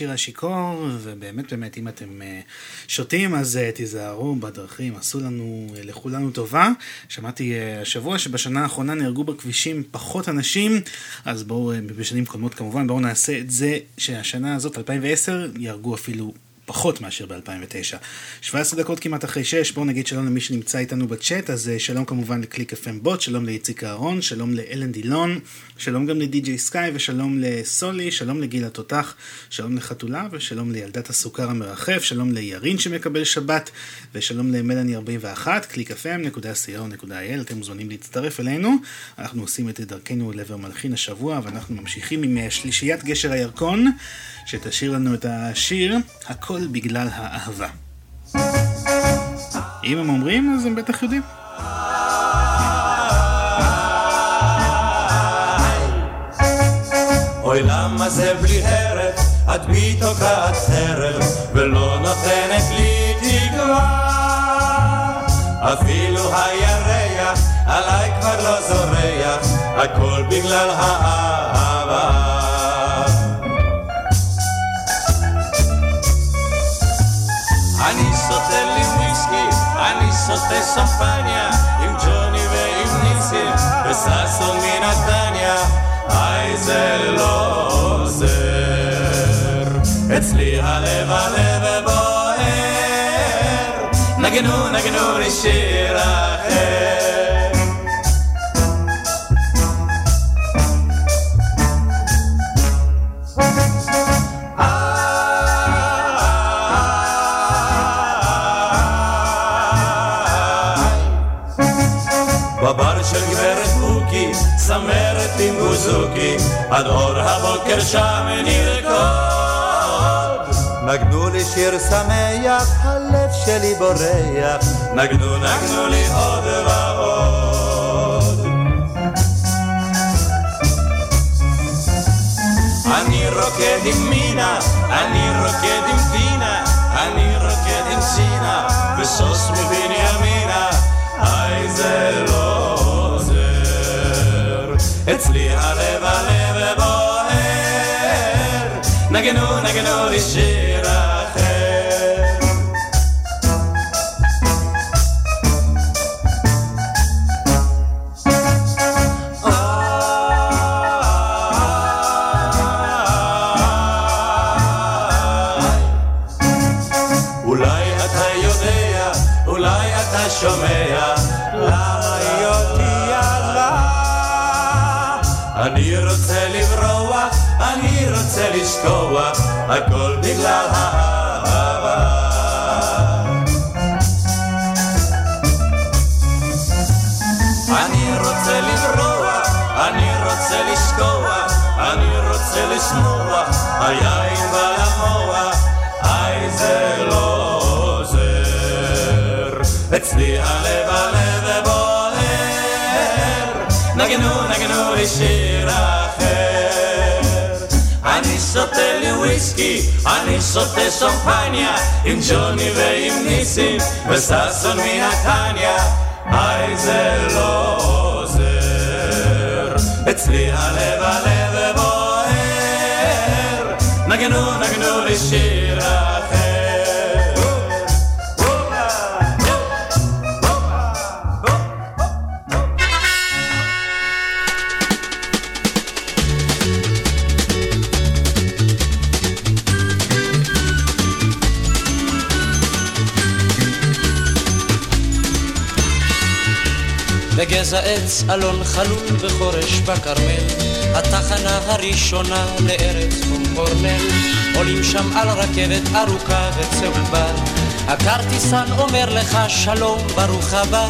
עמר עם אה, שיר השיכור, ובאמת באמת אם אתם אה, שותים אז אה, תיזהרו בדרכים, עשו לנו, אה, לכולנו טובה. שמעתי השבוע שבשנה האחרונה נהרגו בכבישים פחות אנשים, אז בואו, בשנים קודמות כמובן, בואו נעשה את זה שהשנה הזאת, 2010, יהרגו אפילו פחות מאשר ב-2009. 17 דקות כמעט אחרי 6, בואו נגיד שלום למי שנמצא איתנו בצ'אט, אז אה, שלום כמובן לקליק FM בוט, שלום לאיציק אהרון, שלום לאלן דילון, שלום גם לדי.ג'יי סקאי ושלום לסולי, שלום לגיל התותח, שלום לחתולה ושלום לילדת הסוכר המרחף, שלום לירין שמקבל שבת ושלום למלאני 41, clickfm.co.il, אתם מוזמנים להצטרף אלינו, אנחנו עושים את דרכנו לעבר מלחין השבוע ואנחנו ממשיכים עם אה, שלישיית גשר הירקון, שתשאיר לנו את השיר הכל בגלל האהבה. אם הם אומרים אז הם בטח יודעים. אוי למה זה בלי הרף, את בי תוקעת חרב, ולא נותנת לי תקווה. אפילו הירח עליי כבר לא זורח, הכל בגלל האהבה. שותה שמפניה, עם ג'וני ועם ניסים, וששון מנתניה, היי זה לא עוזר. אצלי הלב הלב בוער, נגנו נגנו לי שיר אחר. בוזוקי, עד אור הבוקר שם נרקוד. נגנו לי שיר שמח, הלב שלי בורח, נגנו נגנו לי עוד ועוד. אני רוקד עם מינה, אני רוקד עם דינה, אני רוקד עם צינה, ושוש מבנימינה, היי זה לא. אצלי הלב הלב בוער, נגנו נגנו לי שיר לשכוח, הכל בגלל האהבה. אני רוצה לברוח, אני רוצה לשכוח, אני רוצה לשמוח, היין למוח, היי זה לא עוזר. אצלי הלב הלב בוער, נגנו נגנו לי שותה לי וויסקי, אני שותה שמפניה, עם ג'וני ועם ניסים, וששון מנתניה, היי זה לא עוזר. אצלי הלב הלב בוער, נגנו נגנו לי שיר בגזע עץ אלון חלול וחורש בכרמל, התחנה הראשונה לארץ קורנל, עולים שם על רכבת ארוכה וצהובה, הכרטיסן אומר לך שלום, ברוך הבא,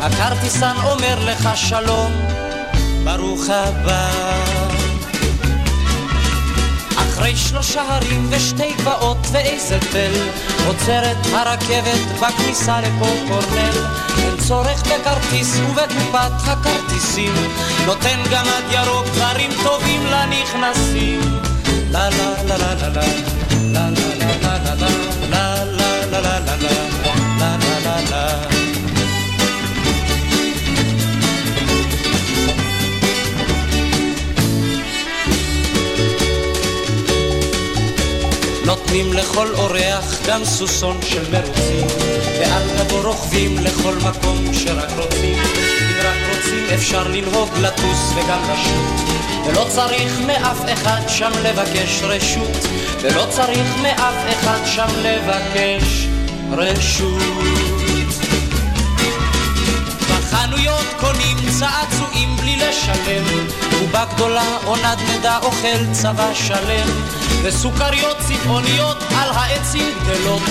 הכרטיסן אומר לך שלום, ברוך הבא. אחרי שלושה הרים ושתי גבעות ואיזה תל עוצרת הרכבת בכניסה לפה קורנל אין צורך בכרטיס ובקופת הכרטיסים נותן גמד ירוק דברים טובים לנכנסים לה לה לה לה לה לה לה לה לה לה נותנים לכל אורח גם סוסון של מרוצים. ועל גבו רוכבים לכל מקום שרק רוצים. אם רק רוצים אפשר לנהוג, לטוס וגם לשוט. ולא צריך מאף אחד שם לבקש רשות. ולא צריך מאף אחד שם לבקש רשות. בחנויות קונים צעצועים בלי לשלם ובגדולה או נדנדה אוכל צבא שלם וסוכריות צבעוניות על העצים גדלות.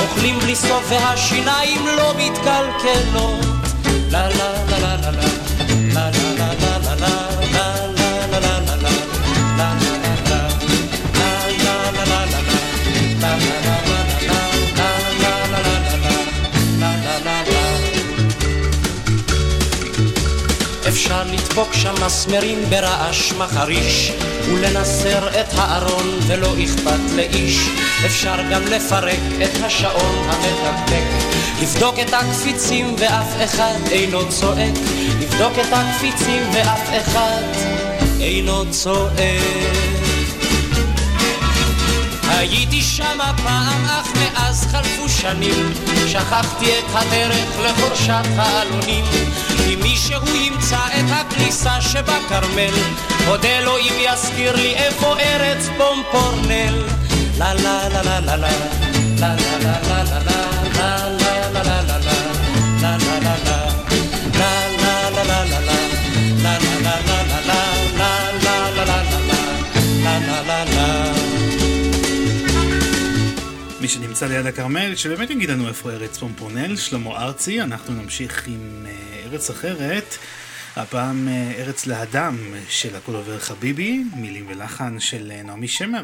אוכלים בלי סוף והשיניים לא מתקלקלות. לה לה לה לה לה לה לדפוק שם מסמרים ברעש מחריש ולנסר את הארון ולא אכפת לאיש. אפשר גם לפרק את השעון המתקתק. לבדוק את הקפיצים ואף אחד אינו צועק. לבדוק את הקפיצים ואף אחד אינו צועק הייתי שמה פעם, אך מאז חלפו שנים, שכחתי את הדרך לחורשת העלונים. אם מישהו ימצא את הכניסה שבכרמל, אודה לו אם יזכיר לי איפה ארץ פומפורנל. לה לה לה לה לה לה לה לה לה לה לה לה לה לה מי שנמצא ליד הכרמל, שבאמת יגיד לנו איפה ארץ פומפונל, שלמה ארצי, אנחנו נמשיך עם אה, ארץ אחרת, הפעם אה, ארץ לאדם של הכל עובר חביבי, מילים ולחן של אה, נעמי שמר.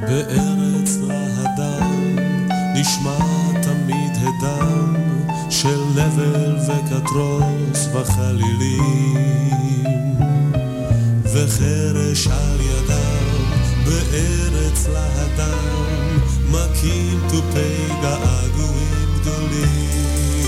בארץ להדם נשמע תמיד הדם של נבל וקטרוס וחלילים וחרש על ידם בארץ להדם מכים תופי געגועים גדולים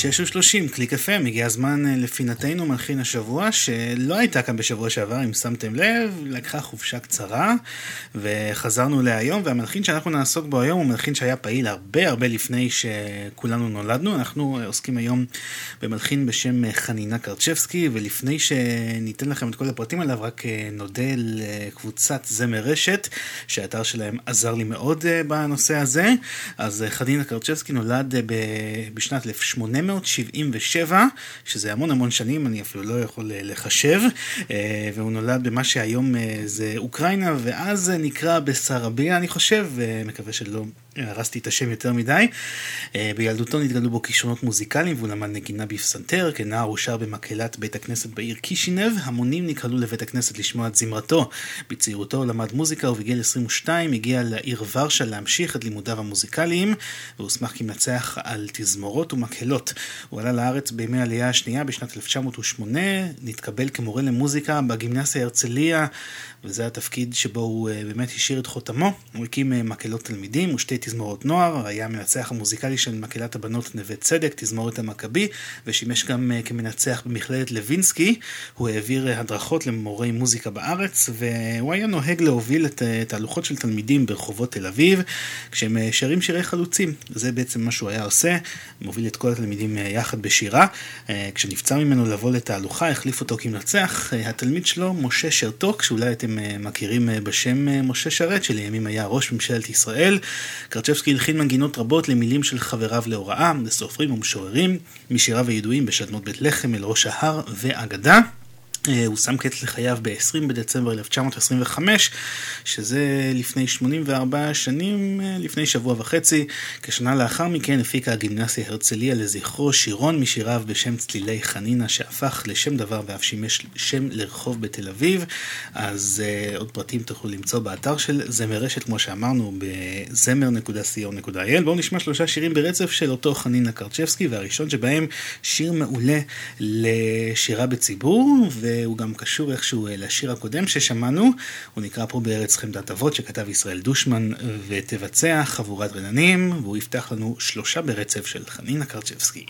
שש ושלושים, קליק FM, הגיע הזמן אה, לפינתנו מלחין השבוע, שלא הייתה כאן בשבוע שעבר, אם שמתם לב, לקחה חופשה קצרה, וחזרנו להיום, והמלחין שאנחנו נעסוק בו היום הוא מלחין שהיה פעיל הרבה הרבה לפני שכולנו נולדנו. אנחנו אה, עוסקים היום במלחין בשם אה, חנינה קרצ'בסקי, ולפני שניתן לכם את כל הפרטים עליו, רק נודה לקבוצת זמר רשת, שהאתר שלהם עזר לי מאוד אה, בנושא הזה. אז אה, חנינה קרצ'בסקי נולד אה, בשנת 1877, שזה המון המון שנים, אני אפילו לא יכול לחשב, והוא נולד במה שהיום זה אוקראינה, ואז נקרא בסרביה, אני חושב, מקווה שלא הרסתי את השם יותר מדי. בילדותו נתגלו בו כישרונות מוזיקליים והוא למד נגינה בפסנתר, כנער הוא שר במקהלת בית הכנסת בעיר קישינב, המונים נקהלו לבית הכנסת לשמוע את זמרתו. בצעירותו הוא למד מוזיקה ובגיל 22 הגיע לעיר ורשה להמשיך את לימודיו המוזיקליים, והוסמך כמנצח על תזמורות ומקהלות. הוא עלה לארץ בימי העלייה השנייה בשנת 1908, נתקבל כמורה למוזיקה בגימנסיה הרצליה, וזה התפקיד שבו הוא אה, באמת השאיר את חותמו. הוא הקים אה, מקהלות תלמידים ושתי תזמורות נוער, היה המנצח המוזיקלי של מקהלת הבנות נווה צדק, תזמורת המכבי, ושימש גם אה, כמנצח במכללת לוינסקי. הוא העביר הדרכות למורי מוזיקה בארץ, והוא היה נוהג להוביל את אה, תהלוכות של תלמידים ברחובות תל אביב, כשהם אה, שרים שירי חלוצים. זה בעצם מה שהוא היה עושה, מוביל את כל התלמידים אה, יחד בשירה. אה, כשנבצר ממנו לבוא לתהלוכה, החליף אותו כמנצח התלמיד שלו, משה שרתוק, שאולי אתם מכירים בשם משה שרת, שלימים היה ראש ממשלת ישראל. קרצ'בסקי הלחין מנגינות רבות למילים של חבריו להוראה, לסופרים ומשוררים, משיריו הידועים בשדמות בית לחם אל ראש ההר ואגדה. אה, הוא שם קץ לחייו ב-20 בדצמבר 1925, שזה לפני 84 שנים, אה, לפני שבוע וחצי. כשנה לאחר מכן הפיקה הגימנסיה הרצליה לזכרו שירון משיריו בשם צלילי חנינה, שהפך לשם דבר ואף שימש שם לרחוב בתל אביב. אז uh, עוד פרטים תוכלו למצוא באתר של זמר רשת, כמו שאמרנו, בזמר.co.il. בואו נשמע שלושה שירים ברצף של אותו חנינה קרצ'בסקי, והראשון שבהם שיר מעולה לשירה בציבור, והוא גם קשור איכשהו לשיר הקודם ששמענו. הוא נקרא פה בארץ חמדת אבות, שכתב ישראל דושמן, ותבצע חבורת רננים, והוא יפתח לנו שלושה ברצף של חנינה קרצ'בסקי.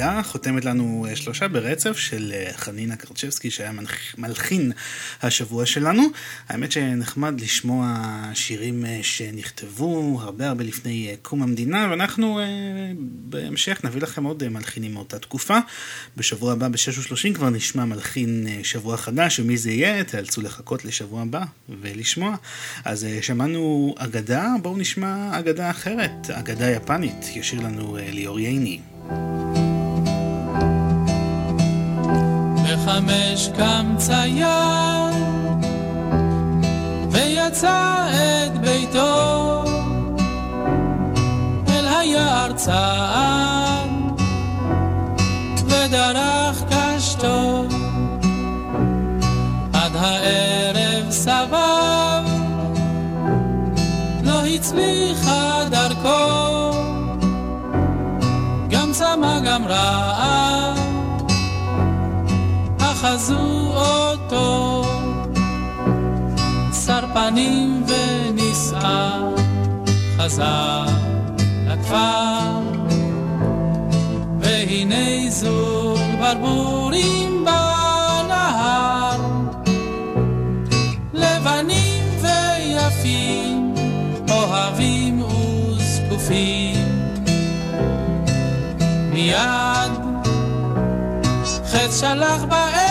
אגדה, חותמת לנו אה, שלושה ברצף של אה, חנינה קרצ'בסקי שהיה מלחין השבוע שלנו. האמת שנחמד לשמוע שירים אה, שנכתבו הרבה הרבה לפני קום המדינה, ואנחנו בהמשך נביא לכם עוד מלחינים מאותה תקופה. בשבוע הבא ב-6:30 כבר נשמע מלחין שבוע חדש, ומי זה יהיה? תיאלצו לחכות לשבוע הבא ולשמוע. אז שמענו אגדה, בואו נשמע אגדה אחרת, אגדה יפנית, ישיר לנו ליאור ייני. בחמש קם צייר ויצא את ביתו אל היער צעד ודרך קשתו עד הערב סבב לא הצליחה דרכו גם צמא גם רעב אחזו אותו. שר פנים ונישא חזר לכפר. והנה זוג ברבורים בנהר. לבנים ויפים אוהבים וזקופים. מיד חץ שלח באחד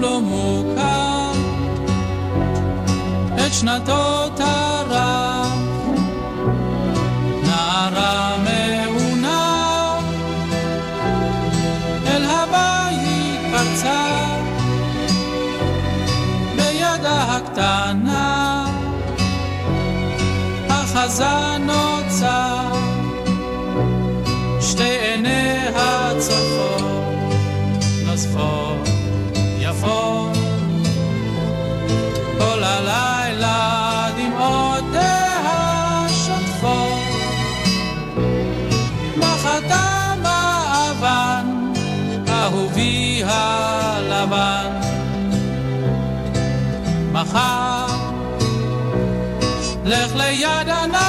לא מוכר. את שנתו טרח נערה מעונה. אל הבית פרצה בידה הקטנה. אחזה נוצה שתי עיניה צופות לך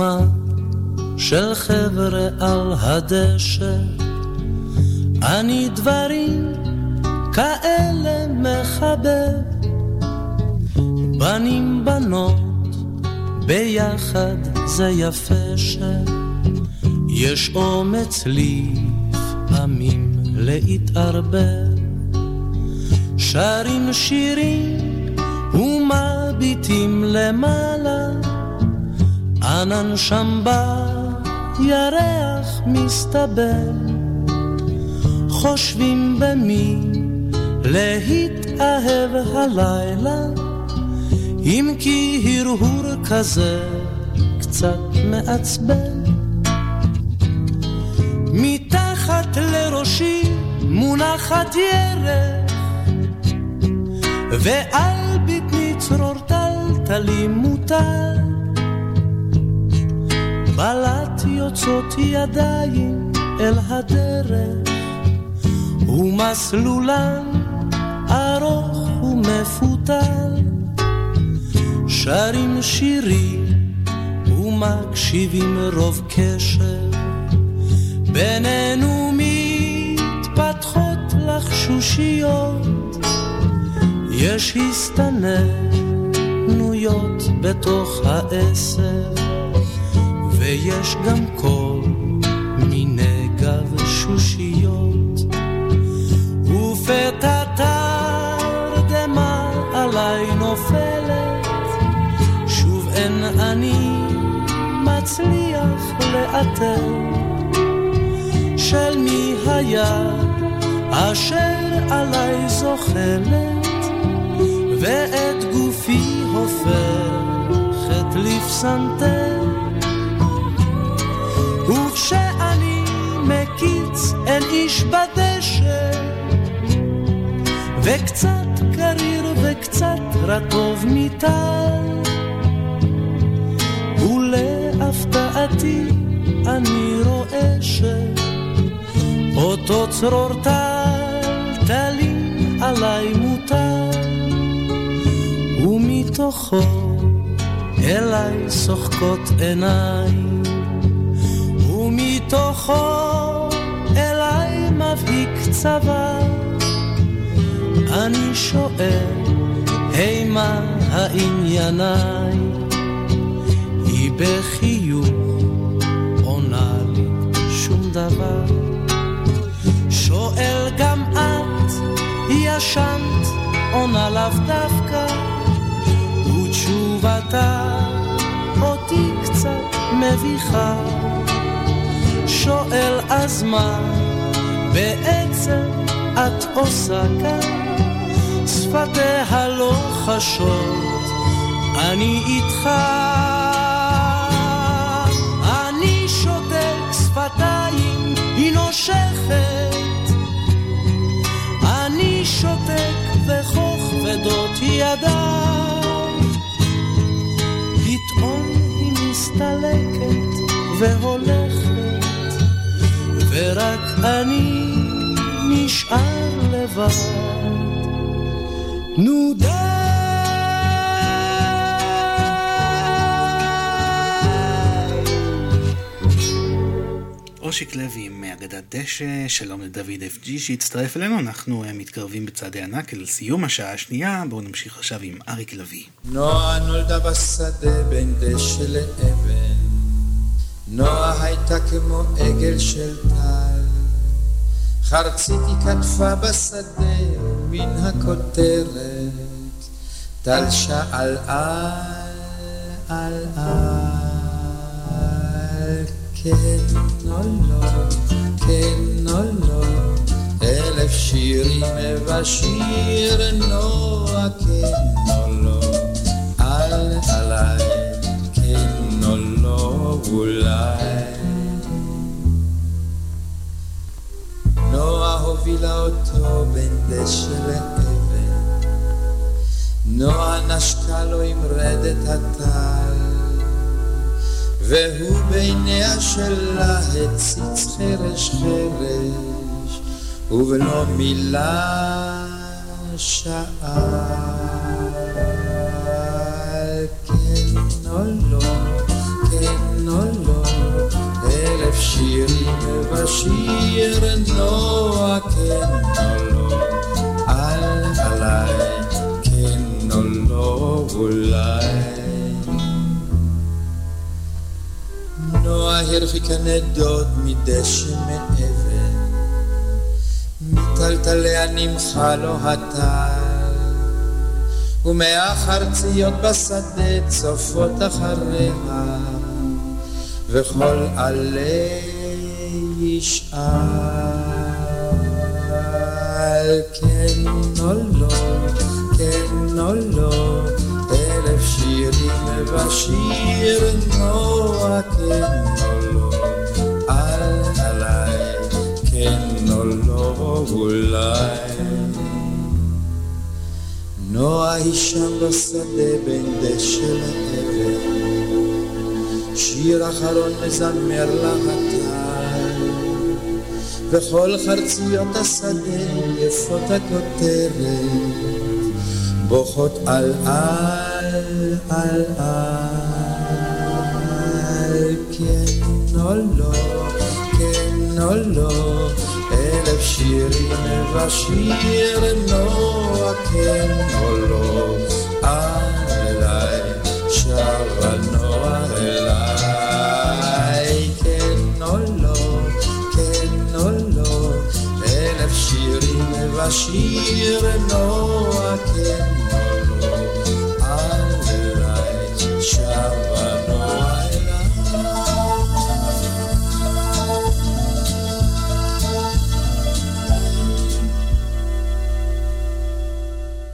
ערימה של חבר'ה על הדשא, אני דברים כאלה מחבב. בנים בנות, ביחד זה יפה שיש אומץ לפעמים להתערבב. שרים שירים ומביטים למעלה, ענן שם בירח מסתבר. חושבים במי להתאהב הלילה, אם כי הרהור כזה קצת מעצבן. מתחת לראשי מונחת ירך, ועל בטני צרור טלטלי מוטל. בלט יוצאות ידיים אל הדרך, ומסלולן ארוך ומפותל. שרים שירים ומקשיבים רוב קשב, בינינו מתפתחות לחשושיות, יש הסתננויות בתוך העשר, ויש גם כל מיני גבשושיות, ופתע תרדמה עליי נופלת, שוב אין אני מצליח לאתר. של מי היד אשר עליי זוחלת ואת גופי הופכת לפסנתר וקצת קריר וקצת רטוב מטל ולהפתעתי אני רואה שאותו צרור טלטלים עליי מוטל. ומתוכו אליי שוחקות עיניים ומתוכו אליי מבהיק צבא אני שואל, הימה הענייניי? היא בחיוך עונה לי שום דבר. שואל גם את, ישנת, עונה לאו דווקא, ותשובתה אותי קצת מביכה. שואל אז מה בעצם את עושה כאן? שפתיה לא חשות, אני איתך. אני שותק שפתיים, היא נושכת. אני שותק וכוכבדות ידיי. פתאום היא מסתלקת והולכת, ורק אני נשאר לבד. אושיק לוי עם אגדת דשא, שלום לדוד אפג'י שהצטרף אלינו, אנחנו אה, מתקרבים בצעדי ענק אל סיום השעה השנייה, בואו נמשיך עכשיו עם אריק לביא. נועה נולדה בשדה בין דשא לאבן, נועה הייתה כמו עגל של טל, חרצית היא כתפה בשדה מן הכותרת, טל שאל על על על כן או לא, כן או לא, אלף שירים ובשיר נועה כן או לא, על עליי, כן או לא, אולי. נועה הובילה אותו בין דשא לאבן, נועה נשקה לו עם רדת הטל. והוא בעיניה שלה הציץ חרש חרש, ובלא מילה שאל כן או לא, כן או לא, אלף שירים ובשיר נוע כן או לא, אל עליי כן או לא אולי. נועה הרחיקה נדוד מדשא מאבן, מטלטליה נמחה לו הטל, ומאחר ציות בשדה צופות אחריה. וכל עלה ישאל כן או לא, כן או לא, אלף שירים ובשיר נוע כן או לא, אל עליי, כן או לא, אולי. נועה היא שם בשדה בין דשא לאבן, שיר אחרון מזמר הטל, וכל חרציות השדה יפות הכותרת, בוכות על על על על, כן או לא, כן או לא, אלף שירים ושיר נוע, כן או לא, אליי שרה שירים ושיר נוע, כן או לא, אליי שרה נוע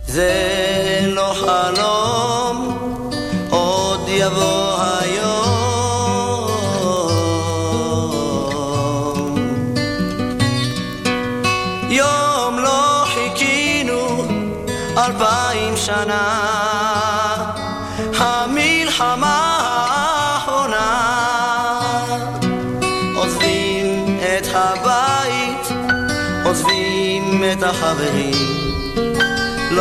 זה לא חלום, עוד יבוא היום.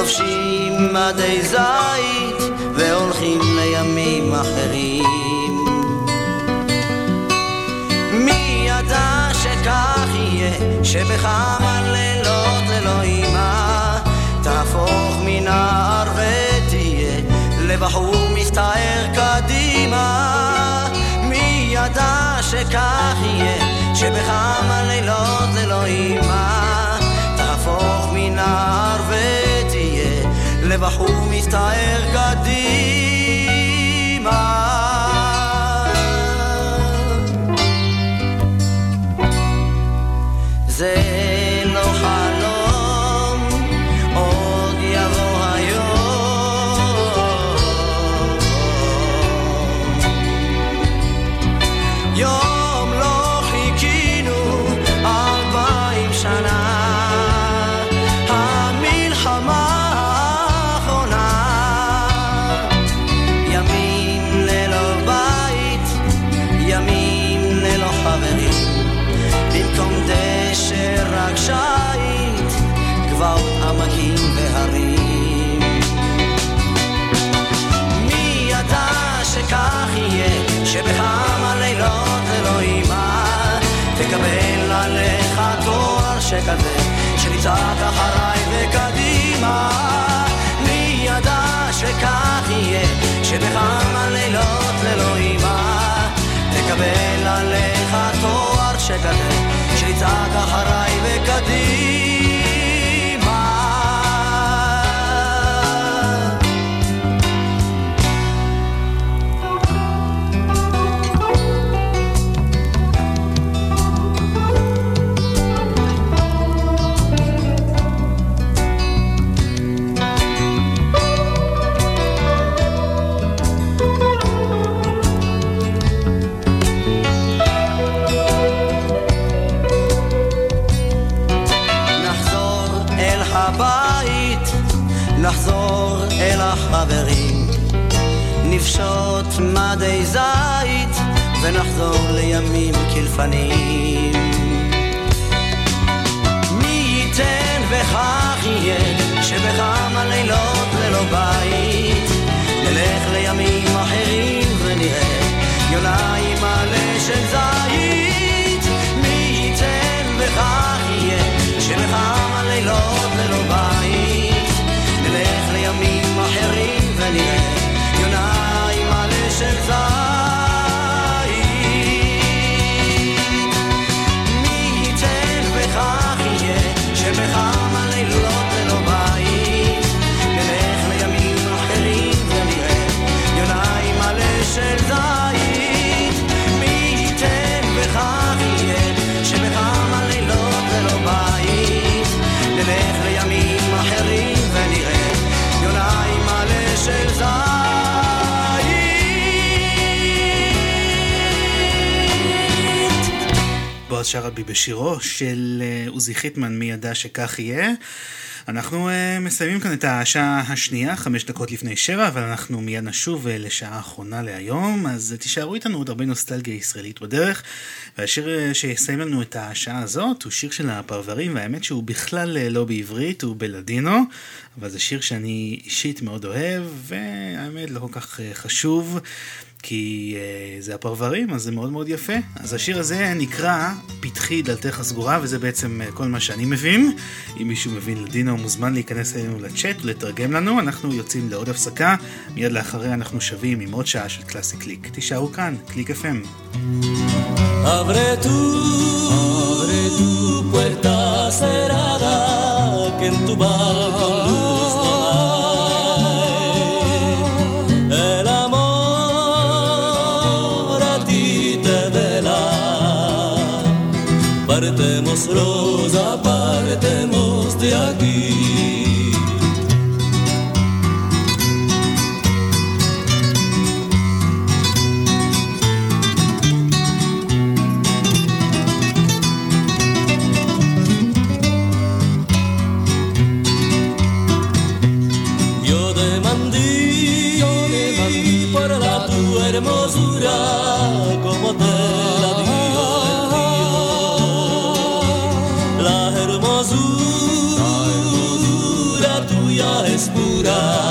לובשים מדי זית והולכים לימים אחרים. מי ידע שכך יהיה, שבכמה לילות ללא אימה תהפוך מנער ותהיה לבחור מסתער קדימה. מי ידע שכך יהיה, שבכמה לילות ללא אימה תהפוך מנער ותהיה לבחור מסתער קדימה. שתצעק אחריי וקדימה. מי ידע שכך יהיה, שבכמה לילות ללא אימה, תקבל עליך תואר שכזה, שתצעק אחריי וקדימה. נחזור אל החברים, נפשוט מדי זית ונחזור לימים כלפנים. מי ייתן וכך יהיה, שבכמה לילות ללא בית, נלך לימים אחרים ונראה יונה עם מלא של זית. של זית. בועז שרעבי בשירו של אה, עוזי חיטמן, מי ידע שכך יהיה. אנחנו uh, מסיימים כאן את השעה השנייה, חמש דקות לפני שבע, אבל אנחנו מיד נשוב uh, לשעה האחרונה להיום, אז uh, תישארו איתנו עוד הרבה נוסטלגיה ישראלית בדרך. והשיר uh, שיסיים לנו את השעה הזאת הוא שיר של הפרברים, והאמת שהוא בכלל uh, לא בעברית, הוא בלדינו, אבל זה שיר שאני אישית מאוד אוהב, והאמת לא כל כך אה, חשוב. כי אה, זה הפרברים, אז זה מאוד מאוד יפה. אז השיר הזה נקרא פתחי דלתך סגורה, וזה בעצם אה, כל מה שאני מבין. אם מישהו מבין לדינו, מוזמן להיכנס אלינו לצ'אט ולתרגם לנו. אנחנו יוצאים לעוד הפסקה, מיד לאחריה אנחנו שבים עם עוד שעה של קלאסי קליק. תישארו כאן, קליק FM. Abre tú, abre tu puerta cerrada, tu Partemos rosa, partemos de aquí. 누가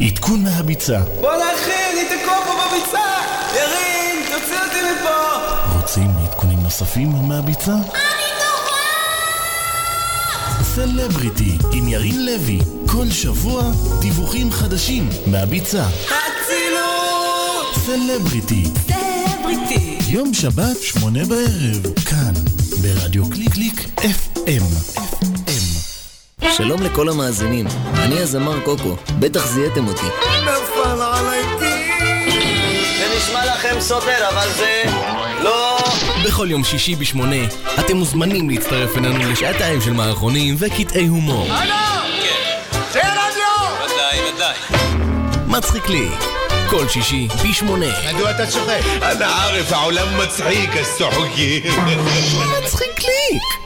עדכון מהביצה. בוא נכין, אני תקוע פה בביצה! ירין, תוציא אותי מפה! רוצים עדכונים נוספים מהביצה? סלבריטי עם ירין לוי, כל שבוע דיווחים חדשים מהביצה. אצילות! סלבריטי, סלבריטי! יום שבת, שמונה בערב, כאן, ברדיו קליק קליק FM. שלום לכל המאזינים, אני הזמר קוקו, בטח זיהיתם אותי. נפל עלי זה נשמע לכם סותר, אבל זה לא... בכל יום שישי בשמונה, אתם מוזמנים להצטרף אלינו לשעת לשעתיים של מערכונים וקטעי הומור. הלו! כן. זה רדיו! ודאי, ודאי. מצחיק לי. כל שישי, פי שמונה. מדוע אתה צוחק? אנא ערף, העולם מצחיק, הסוחקים. מצחיק לי!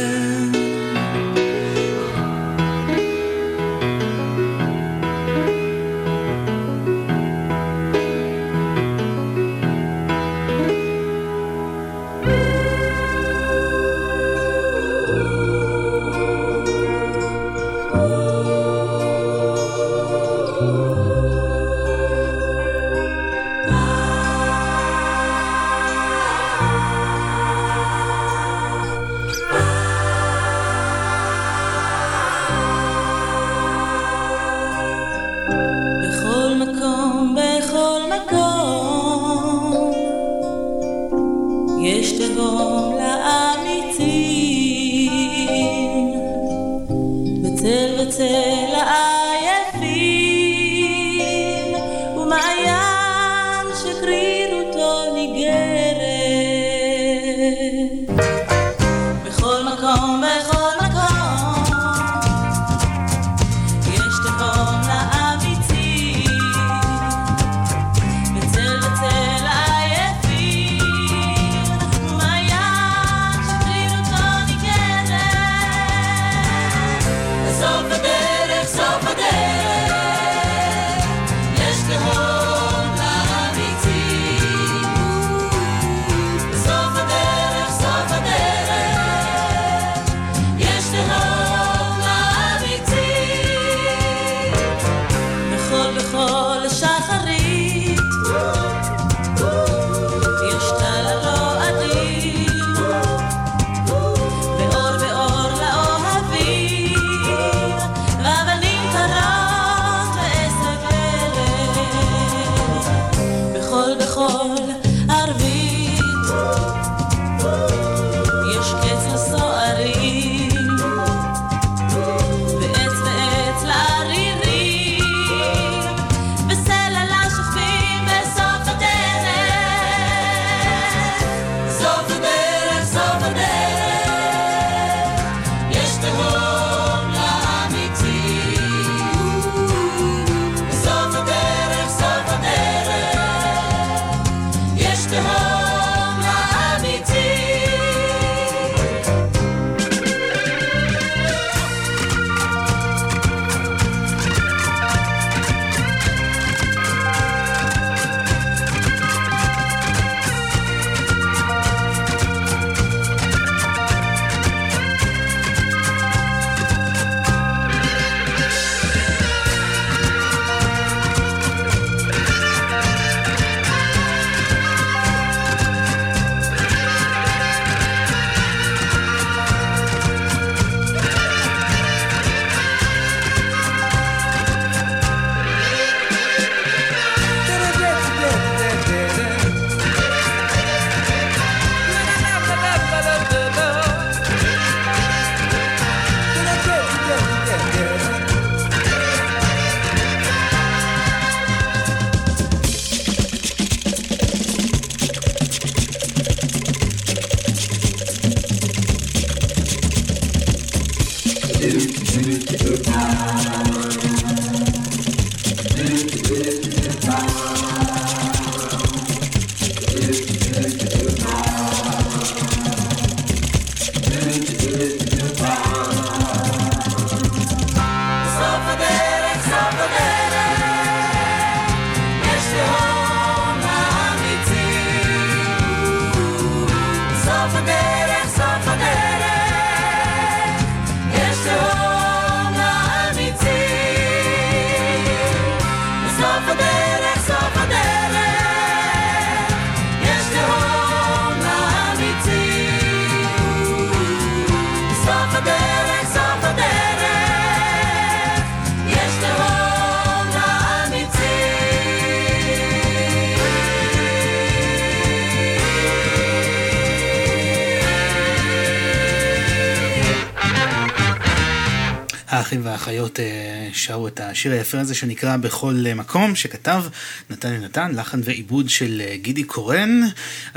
האחים והאחיות אה, שרו את השיר היפה הזה שנקרא בכל מקום, שכתב נתן יונתן, לחן ועיבוד של אה, גידי קורן.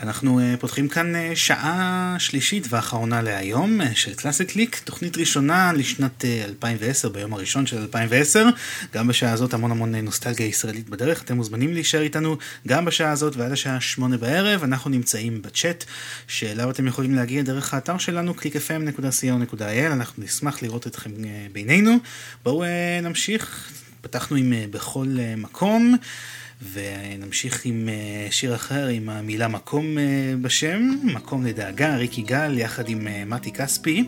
אנחנו אה, פותחים כאן שעה שלישית ואחרונה להיום של קלאסי קליק, תוכנית ראשונה לשנת 2010, ביום הראשון של 2010. גם בשעה הזאת המון המון נוסטלגיה ישראלית בדרך, אתם מוזמנים להישאר איתנו גם בשעה הזאת ועד השעה שמונה בערב. אנחנו נמצאים בצ'אט, שאליו אתם יכולים להגיע דרך האתר שלנו, www.clickfm.co.il, אנחנו נשמח לראות אתכם אה, בינינו. בואו אה, נמשיך, פתחנו עם אה, בכל מקום. ונמשיך עם שיר אחר עם המילה מקום בשם, מקום לדאגה, ריק יגאל יחד עם מתי כספי,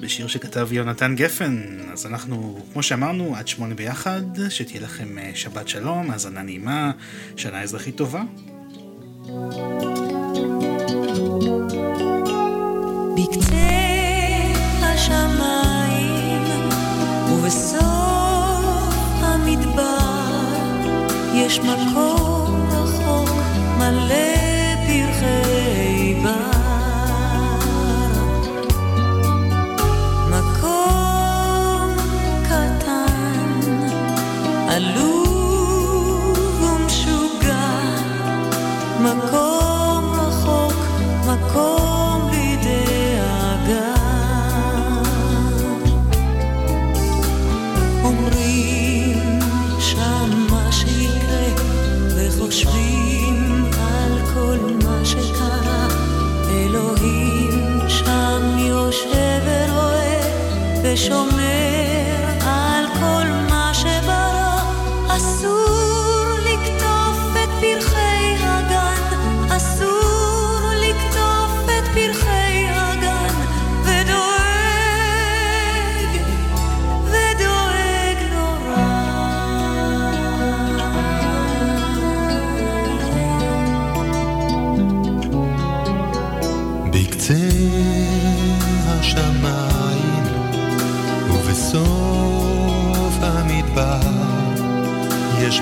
בשיר שכתב יונתן גפן. אז אנחנו, כמו שאמרנו, עד שמונה ביחד, שתהיה לכם שבת שלום, האזנה נעימה, שנה אזרחית טובה. בקצה השמיים ובסוף המדבר יש מקום רחוק מלא ושומר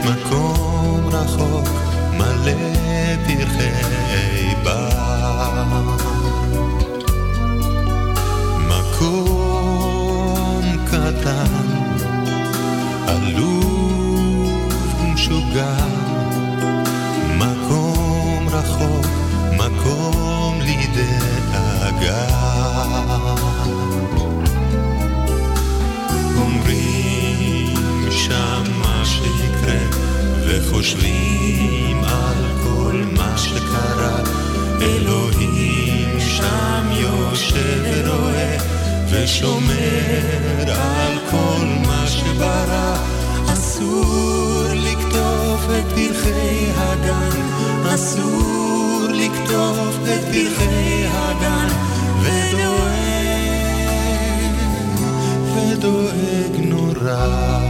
מקום רחוק מלא פרחי בר. מקום קטן, עלוב ומשוגע, מקום רחוק, מקום לדאגה. וחושבים על כל מה שקרה. אלוהים שם יושב ורואה, ושומר על כל מה שברא. אסור לקטוף את פרחי הגן, אסור לקטוף את פרחי הגן, ודואג ודואג נורא.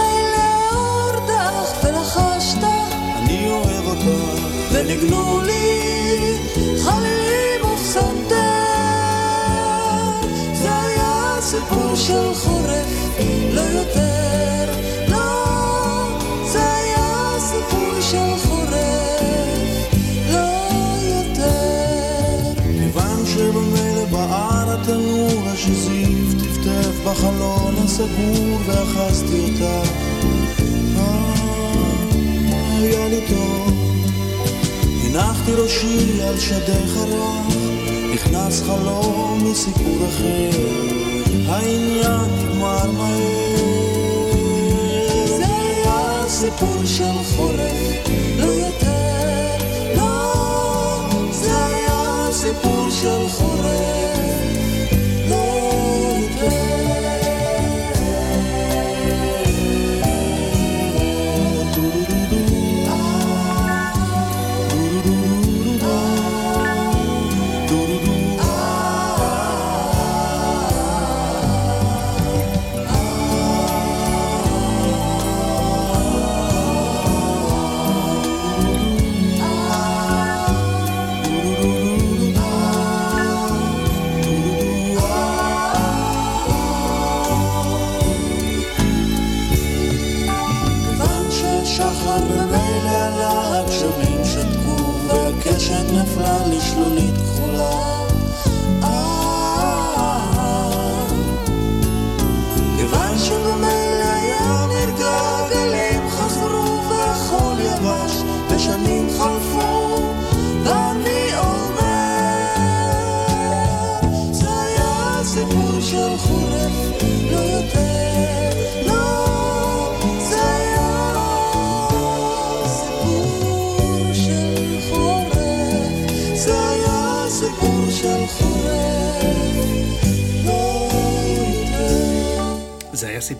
וניגנו לי חלילים ופסנתר. זה היה סיפור של חורף, לא יותר. לא, זה היה סיפור של חורף, לא יותר. כיוון שבמילא בער התנור השזיף טפטף בחלון הסגור ואחזתי אותה. אה, היה לי טוב. הנחתי ראשי על שדך הרך, נכנס חלום מסיפור אחר, העניין נגמר מהר. זה היה סיפור של חורף, לא יותר. לא, זה היה סיפור של חורף,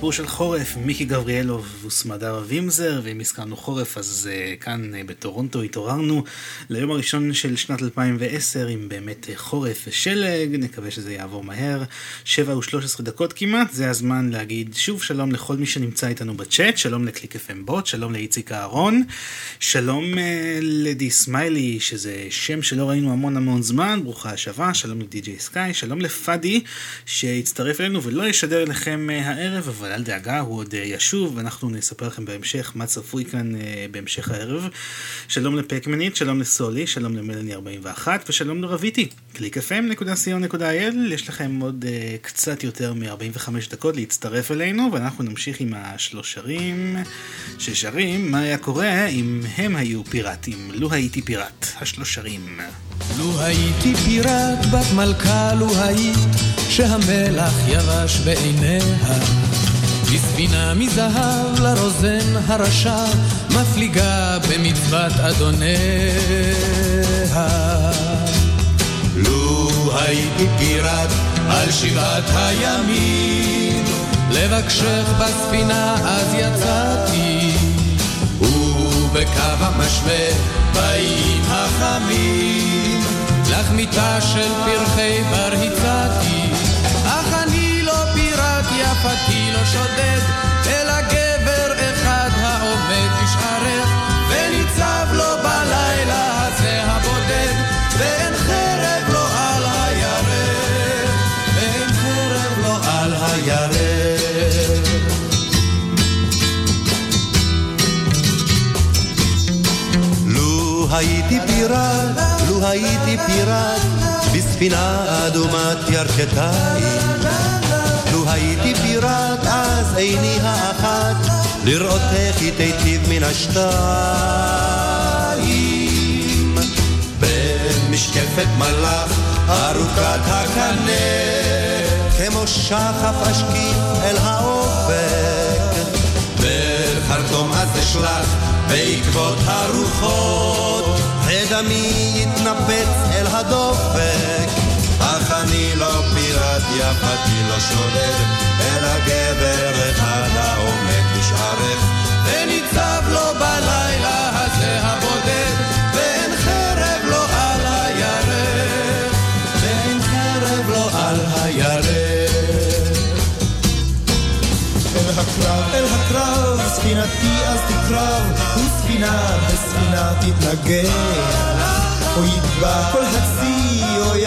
סיפור של חורף, מיקי גבריאלוב וסמדר וימזר, ואם הזכרנו חורף אז uh, כאן uh, בטורונטו התעוררנו ליום הראשון של שנת 2010 עם באמת uh, חורף ושלג, נקווה שזה יעבור מהר. 7 ו-13 דקות כמעט, זה הזמן להגיד שוב שלום לכל מי שנמצא איתנו בצ'אט, שלום לקליק FM בוט, שלום לאיציק אהרון, שלום uh, לדי סמיילי, שזה שם שלא ראינו המון המון זמן, ברוכה השבה, שלום לדי.ג'יי סקאי, שלום לפאדי שהצטרף אלינו ולא ישדר uh, הערב, אבל אל דאגה, הוא עוד uh, ישוב, ואנחנו נספר לכם בהמשך מה צפוי כאן uh, בהמשך הערב. שלום לפקמנית, שלום לסולי, שלום למלאני 41 ושלום לרביטי. www.clickfm.co.il יש לכם עוד uh, קצת יותר מ-45 דקות להצטרף אלינו, ואנחנו נמשיך עם השלושרים ששרים מה היה קורה אם הם היו פיראטים. לו הייתי פיראט, השלושרים. לו הייתי פיראט בת מלכה, לו היית שהמלח יבש בעיניה. בספינה מזהב לרוזן הרשע, מפליגה במצוות אדוניה. לו הייתי פיראט על שבעת הימים, לבקשך בספינה אז יצאתי, ובקו המשווה באים החמים, לך מיטה של פרחי בר הצעתי, שודד, אלא גבר אחד העומד בשערך, וניצב לו בלילה הזה הבודד, ואין חרב לו על הירך, ואין חרב לו על הירך. לו הייתי פיראט, לו הייתי פיראט, בספינה אדומת ירכתיים. הייתי פיראט, אז עיני האחת, לראות איך היא תיטיב מן השתיים. במשקפת מלאך, ארוכת הקנה, כמו שחף אשקיף אל האופק. בחרטום אז אשלח בעקבות הרוחות, ודמי יתנפץ אל הדופק. אך אני לא שודד, אלא גבר אחד העומד בשערך, וניצב לו בלילה הזה הבודד, ואין חרב לו על הירך, ואין חרב לו על הירך. אל הקרב, אל הקרב, ספינתי אז תקרב, וספינה בספינה תתנגח. או יטבע כל הצי, או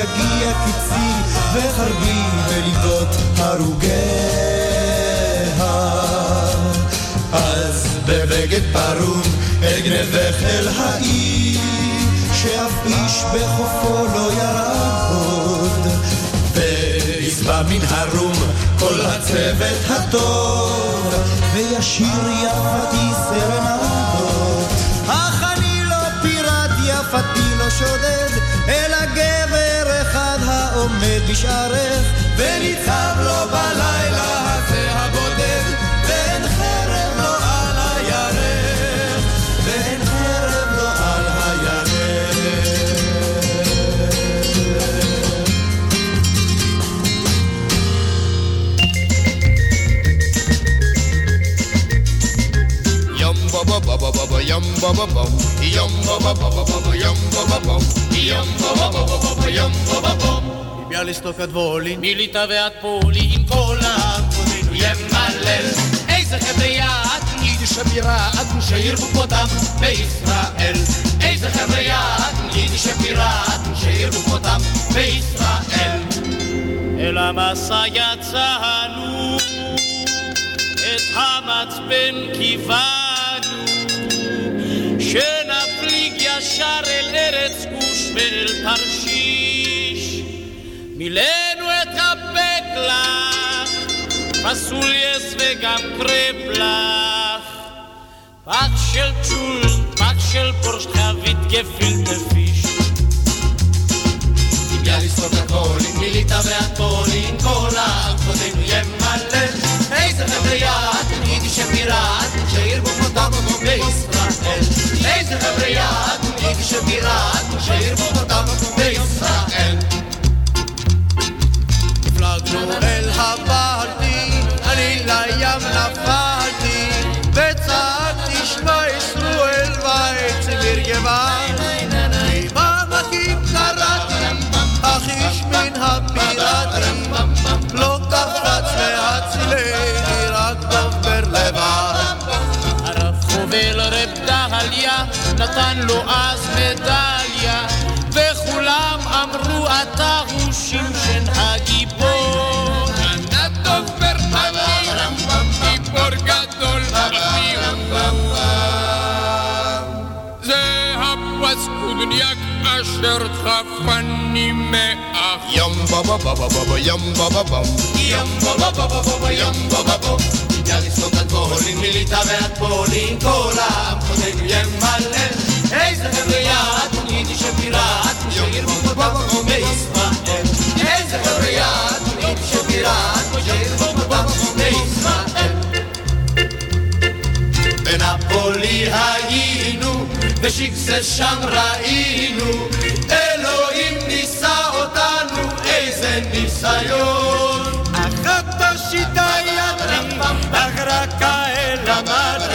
יגיע קיצי, וחרבי בליבות הרוגיה. אז בבגד פרום אגנבך אל העיר, שאף איש בחופו לא ירד. וישבע מן הרום כל הצוות הטוב, וישיר יפתי סרנדות. אך אני לא פיראט, יפתי לא שודד, בשערך, וניצב לו בלילה הזה הבודד, ואין חרב לו על הירך, ואין חרב לו על הירך. Ba ba ba ba yum ba ba bum. Yum ba ba ba ba ba ba yum ba ba bum. Yum ba ba ba ba ba ba yum ba ba bum. ביאליסטוק עד וולין, מליטא ועד פולין, כל העם קודנו ימלל. איזה חבר'ה יעד, יידיש הבירה, עד גושי ירבוקותם בישראל. איזה חבר'ה יעד, יידיש הבירה, עד גושי ירבוקותם בישראל. אל המסע יצאנו, את המצפן כיוונו, שנפליג ישר אל ארץ גוש ואל תרשיש. מילאנו את הבקלח, פסוליאס וגם קרפלח. פח של צ'ול, פח של פורשט חבית גפילטה פיש. עם יאליסטוק הכל, עם מיליטה ועד פולין, כל העם קודנו ימלל. איזה חבר'ה יד, יידיש הפיראט, שירבו מותם בישראל. איזה חבר'ה יד, יידיש הפיראט, שירבו מותם בישראל. הפלגנו אל אני לים נפלתי, וצעקתי שמע ישראל ואצמיר גבעת. ממעמקים קראתי, אך איש מן הפיראטים, לא קפץ והצילני רק דובר לבד. הרב חובל רב דהליה נתן לו אז מדליה וכולם אמרו אתה הוא שמשן חפני מאח ים בבה בבה בבה ים בבה בם ים בבה בבה בבה ים בבה בום יאליסטוק עד פולין מליטא ועד פולין כל העם קודנו ימלל איזה חבר'ה יד יידיש הפיראט שירבו מותם בישראל איזה חבר'ה יד יידיש הפיראט שירבו מותם בישראל בנפולי היינו ושיקסה שם ראינו. אלוהים ניסה אותנו איזה ניסיון. אחת השיטה ידעים, אך רק האל למדתי,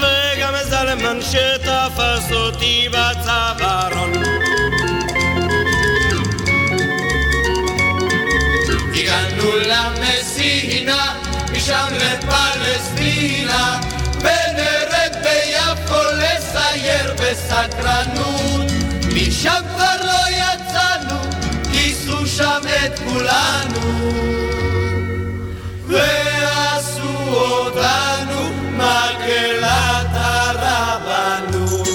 וגם זלמן שתפס אותי בצווארון. הגענו למסינה, משם לפלסטינה, בסקרנות, משם כבר לא יצאנו, כיסו שם את כולנו. ועשו אותנו מקהלת הרבנות.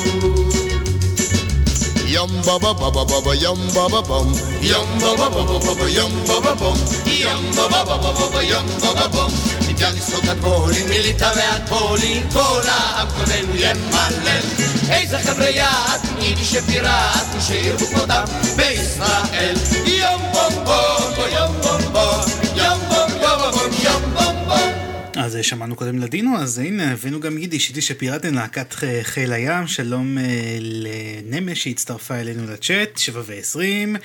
יום בו בו בו בו בו יום בו בו בום. יום בו בו בו בו יום בו בו בום. יום בו בו בו בו יום בו בו בום. לשחות עד פולין, מליטא ועד פולין, כל העם קודנו ימלל. איזה חבר'ה יד, יידיש פיראט, שירבו כבודם בישראל. יום בום בום, יום בום בום, יום בום בום בום, יום בום בום. אז אה, שמענו קודם לדינו, אז הנה הבאנו גם יידיש, יידיש שפיראטן, להקת חיל הים, שלום אה, לנמש שהצטרפה אלינו לצ'אט, שבע ועשרים,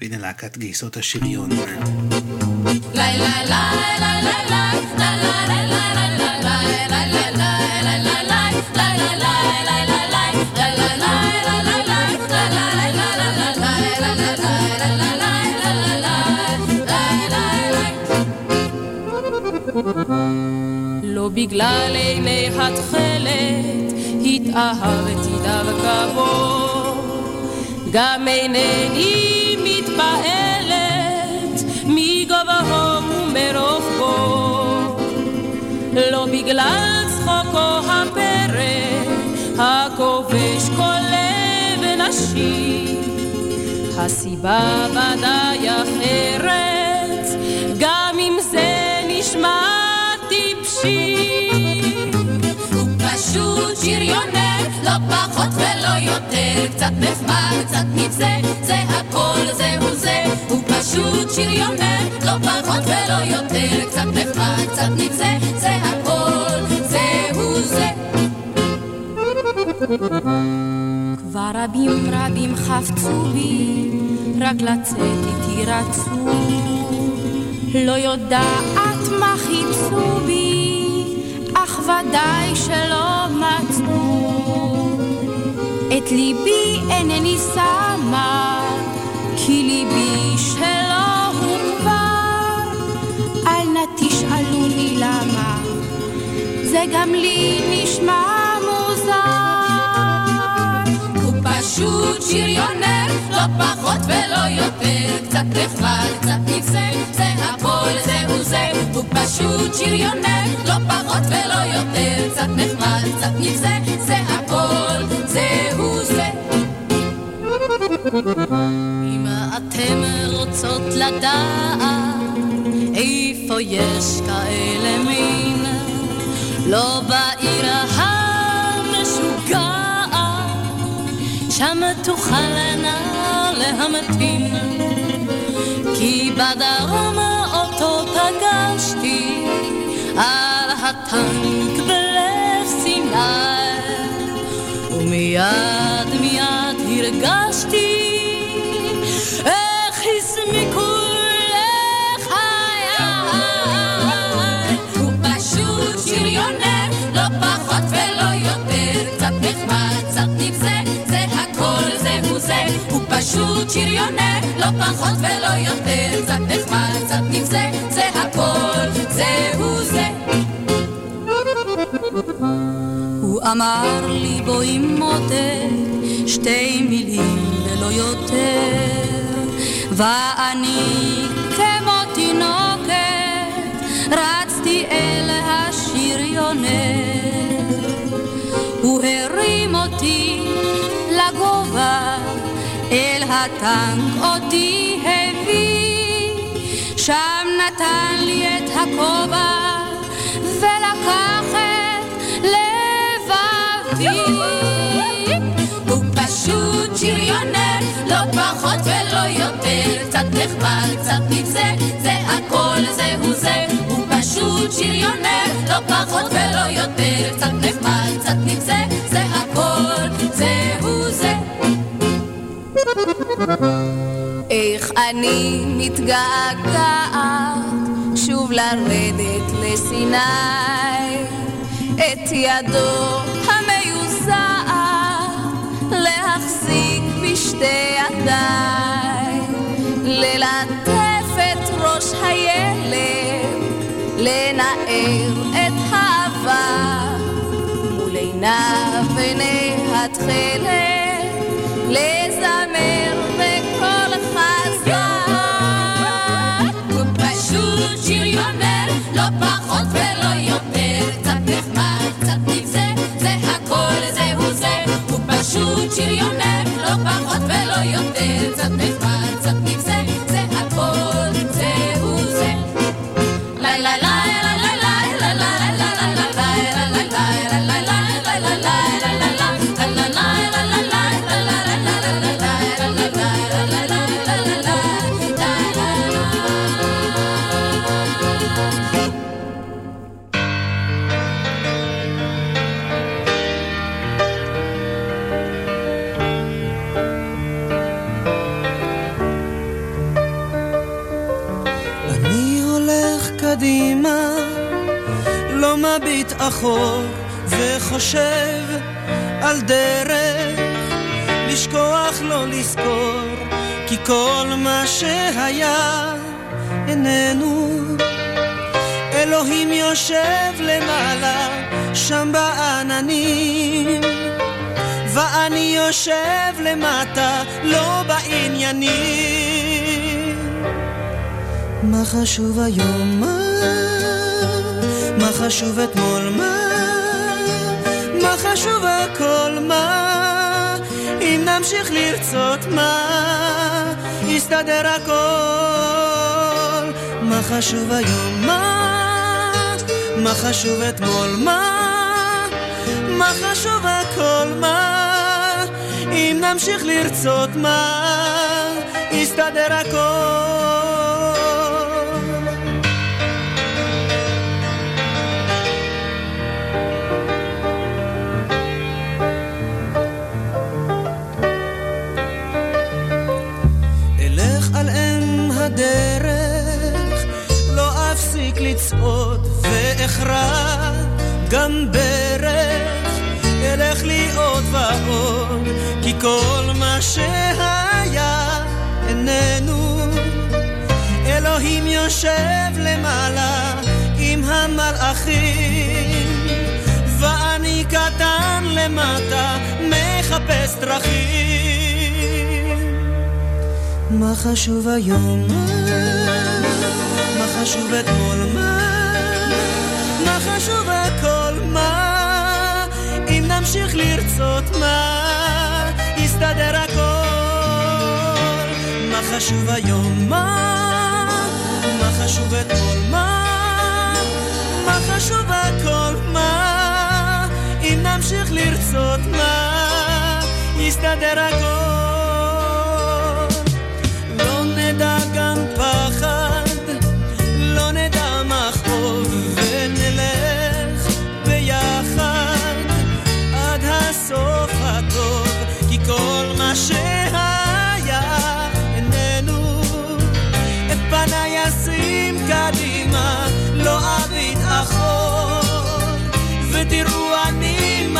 והנה להקת גייסות השריון. לא בגלל עיני התכלת התאהבתי דווקא בו גם אינני מתפעלת לא בגלל צחוקו הפרא הכובש כל לב נשי הסיבה ודאי אחרת גם אם זה נשמע טיפשי. הוא פשוט שריונר, לא פחות ולא יותר, קצת נחמד, קצת נבזה, זה הכל, זהו זה. הוא פשוט שריונר, לא פחות ולא יותר, קצת נחמד, קצת נבזה, זה הכל, זהו זה. כבר רבים רבים חפצו בי, רק לצאת איתי רצו. לא יודעת מה חיפשו בי, אך ודאי שלא מצאו. את ליבי אינני שמה, כי ליבי שלא הוא כבר. אל נא תשאלוני למה, זה גם לי נשמע מוזר. הוא פשוט שריונר, לא פחות ולא יותר, קצת נחמד, קצת נבזה, זה הכל, זהו זה. הוא פשוט שריונר, לא פחות ולא יותר, קצת נחמד, קצת נבזה, זה הכל, זהו זה. אם אתם רוצות לדעת איפה יש כאלה מין, לא בעיר המשוגעת, שם תוכלנה להמתין. כי בדרום ומיד מיד הרגשתי איך הסמיקו לחיי. הוא פשוט שריונר, לא פחות ולא יותר, קצת נחמד, קצת נבזה, זה הכל, זהו זה. הוא פשוט שריונר, לא פחות ולא יותר, קצת נחמד, קצת נבזה, זה הכל, זה. הוא אמר לי בואי מודה שתי מילים ולא יותר. ואני כמו תינוקת רצתי אל השריונר הוא הרים אותי לגובה אל הטנק אותי הביא. שם נתן לי את הכובע ולקח פשוט שריונר, לא פחות ולא יותר, קצת נחמד, קצת נבזה, זה הכל, זהו זה. הוא פשוט שריונר, לא פחות ולא יותר, קצת נחמד, קצת נבזה, זה הכל, זהו זה. איך אני מתגעגעת שוב לרדת לסיני את ידו להחזיק בשתי ידיים ללטף את ראש הילד לנער את העבר מול עיניו עיני התכלת לזמר פשוט שריונר, לא פחות ולא יותר, קצת נחמד. מביט אחור וחושב על דרך לשכוח לא לזכור כי כל מה שהיה איננו. אלוהים יושב למעלה שם בעננים ואני יושב למטה לא בעניינים. מה חשוב היום? מה מה חשוב אתמול מה? מה חשוב הכל מה? אם נמשיך לרצות מה? יסתדר הכל. מה חשוב היום מה? מה חשוב אתמול מה? מה חשוב הכל מה? אם נמשיך לרצות מה? יסתדר הכל אפסיק לצעוד ואכרע גם ברך, אלך לי עוד ועוד, כי כל מה שהיה איננו. אלוהים יושב למעלה עם המלאכים, ואני קטן למטה מחפש דרכים. מה חשוב היום? חשוב אתמול? מה? מה חשוב הכל? מה? אם נמשיך לרצות מה? יסתדר הכל. מה חשוב היום? מה? מה חשוב אתמול? מה? מה חשוב הכל? מה? אם נמשיך לרצות מה? יסתדר הכל.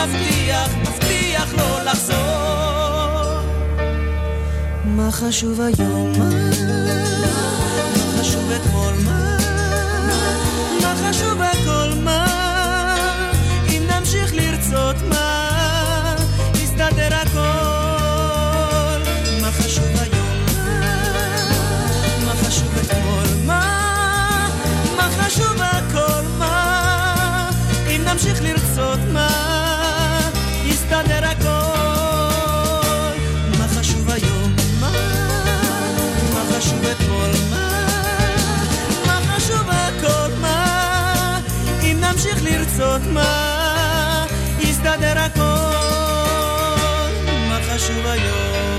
מבטיח, מבטיח לא לחזור. מה חשוב היום? מה חשוב אתמול? מה? מה חשוב הכל? מה? אם נמשיך לרצות מה? יסתדר הכל. מה חשוב היום? מה חשוב אתמול? מה? מה חשוב הכל? מה? אם נמשיך לרצות מה? יסתדר הכל. חשוב אתמול מה? מה חשוב הכל מה? אם נמשיך לרצות מה? יסתדר הכל מה חשוב היום?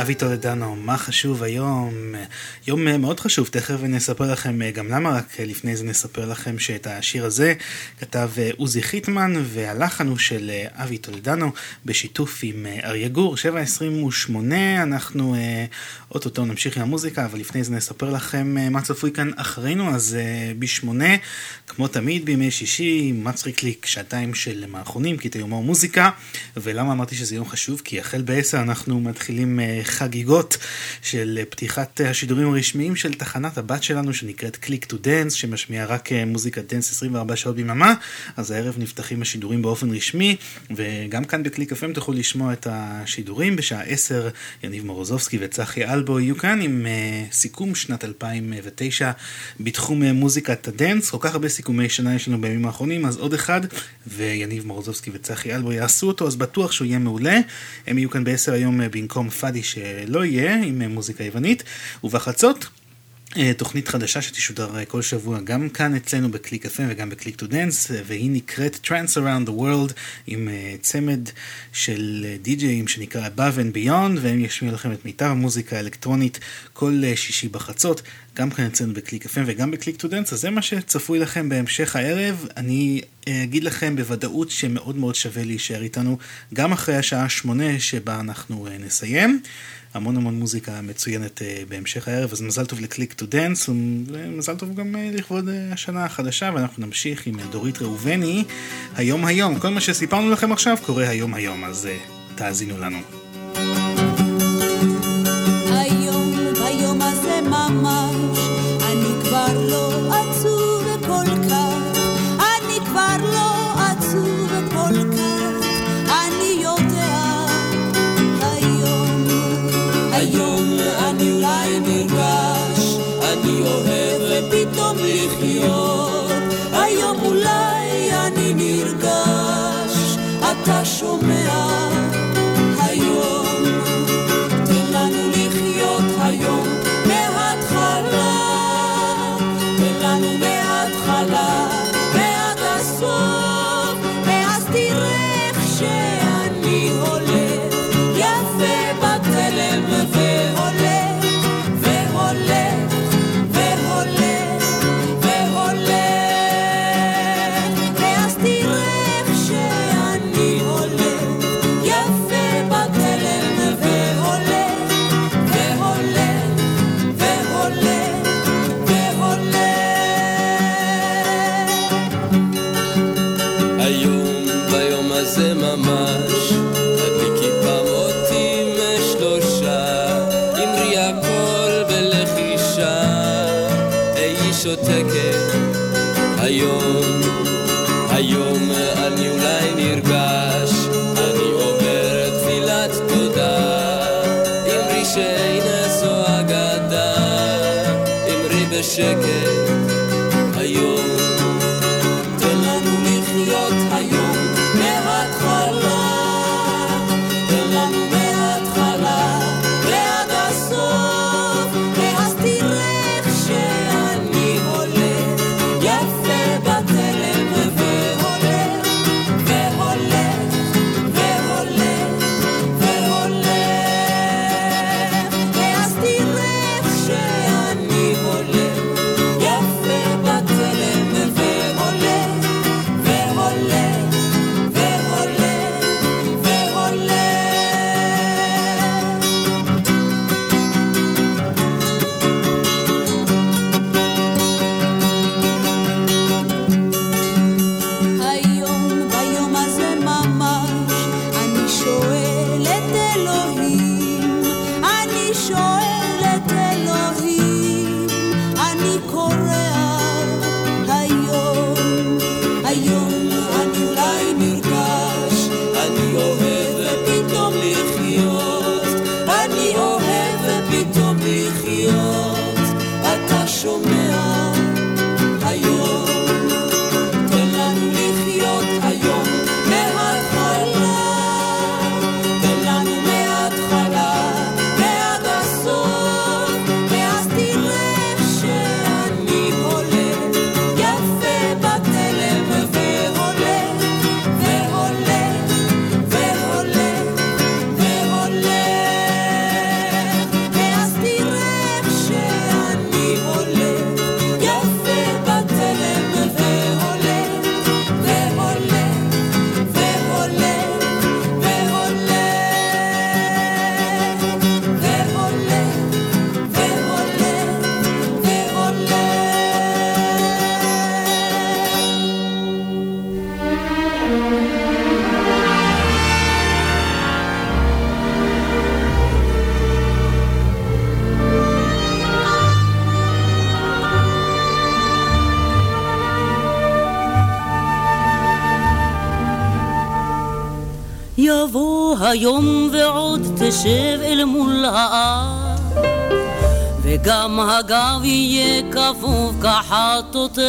אבי טולדנו, מה חשוב היום? יום מאוד חשוב, תכף נספר לכם גם למה, רק לפני זה נספר לכם שאת השיר הזה כתב עוזי חיטמן, והלחן הוא של אבי טולדנו בשיתוף עם אריה גור, 7.28, אנחנו אוטוטו נמשיך עם המוזיקה, אבל לפני זה נספר לכם מה צפוי כאן אחרינו, אז בשמונה, כמו תמיד בימי שישי, מצחיק לי שעתיים של מערכונים, קטעי הומור מוזיקה, ולמה אמרתי שזה יום חשוב? כי החל בעשר אנחנו מתחילים חגיגות של פתיחת השידורים הרשמיים של תחנת הבת שלנו שנקראת Click to Dance, שמשמיעה רק מוזיקת dance 24 שעות ביממה, אז הערב נפתחים השידורים באופן רשמי, וגם כאן בקליק FM תוכלו לשמוע את השידורים. בשעה 10, יניב מורוזובסקי וצחי אלבו יהיו כאן עם אה, סיכום שנת 2009 בתחום אה, מוזיקת ה dance, כל כך הרבה סיכומי שנה יש לנו בימים האחרונים, אז עוד אחד, ויניב מורוזובסקי וצחי אלבו יעשו אותו, אז בטוח שהוא יהיה מעולה. הם יהיו כאן ב-10 היום במקום פאדי שלא יהיה, עם מוזיקה יוונית, ובחצות תוכנית חדשה שתשודר כל שבוע גם כאן אצלנו בקליק FM וגם ב Click to Dance והיא נקראת Trance Around the World עם צמד של די-ג'אים שנקרא Above and Beyond והם ישמיעו לכם את מיטב המוזיקה האלקטרונית כל שישי בחצות גם כאן אצלנו בקליק FM וגם ב Click to Dance, אז זה מה שצפוי לכם בהמשך הערב. אני אה, אגיד לכם בוודאות שמאוד מאוד שווה להישאר איתנו, גם אחרי השעה שמונה שבה אנחנו אה, נסיים. המון המון מוזיקה מצוינת אה, בהמשך הערב, אז מזל טוב ל Click to Dance, ומזל טוב גם לכבוד השנה החדשה, ואנחנו נמשיך עם דורית ראובני. היום היום, כל מה שסיפרנו לכם עכשיו קורה היום היום, אז תאזינו לנו. ממש, שומע אל מול האב וגם הגב יהיה כפוף כחטוטרת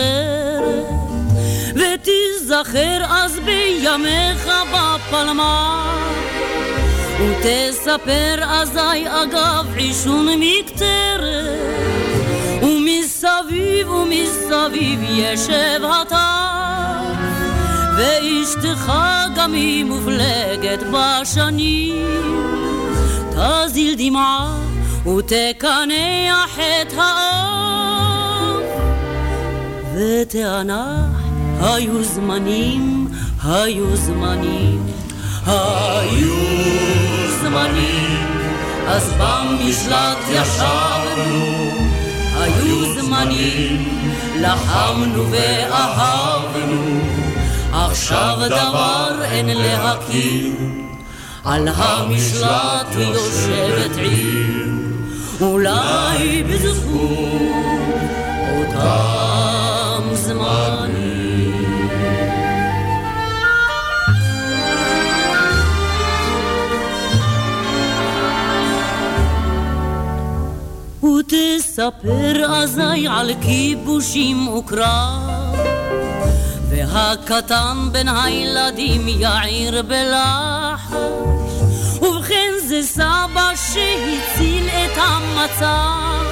ותיזכר אז בימיך בפלמ"ר ותספר אזי אגב עישון מקטרת ומסביב ומסביב ישב הטף ואשתך גם היא מופלגת בשנים. תזיל דמעה ותקנח את האף, ותענח, היו זמנים, היו זמנים, היו זמנים, אז במשלט ישבנו, היו זמנים, לחמנו ואהבנו, עכשיו דבר אין להכיר, על המשלט יושבת עיר. אולי בזכות אותם זמנים. ותספר אזי על כיבושים וקרב, והקטן בין הילדים יעיר בלחץ. המצב.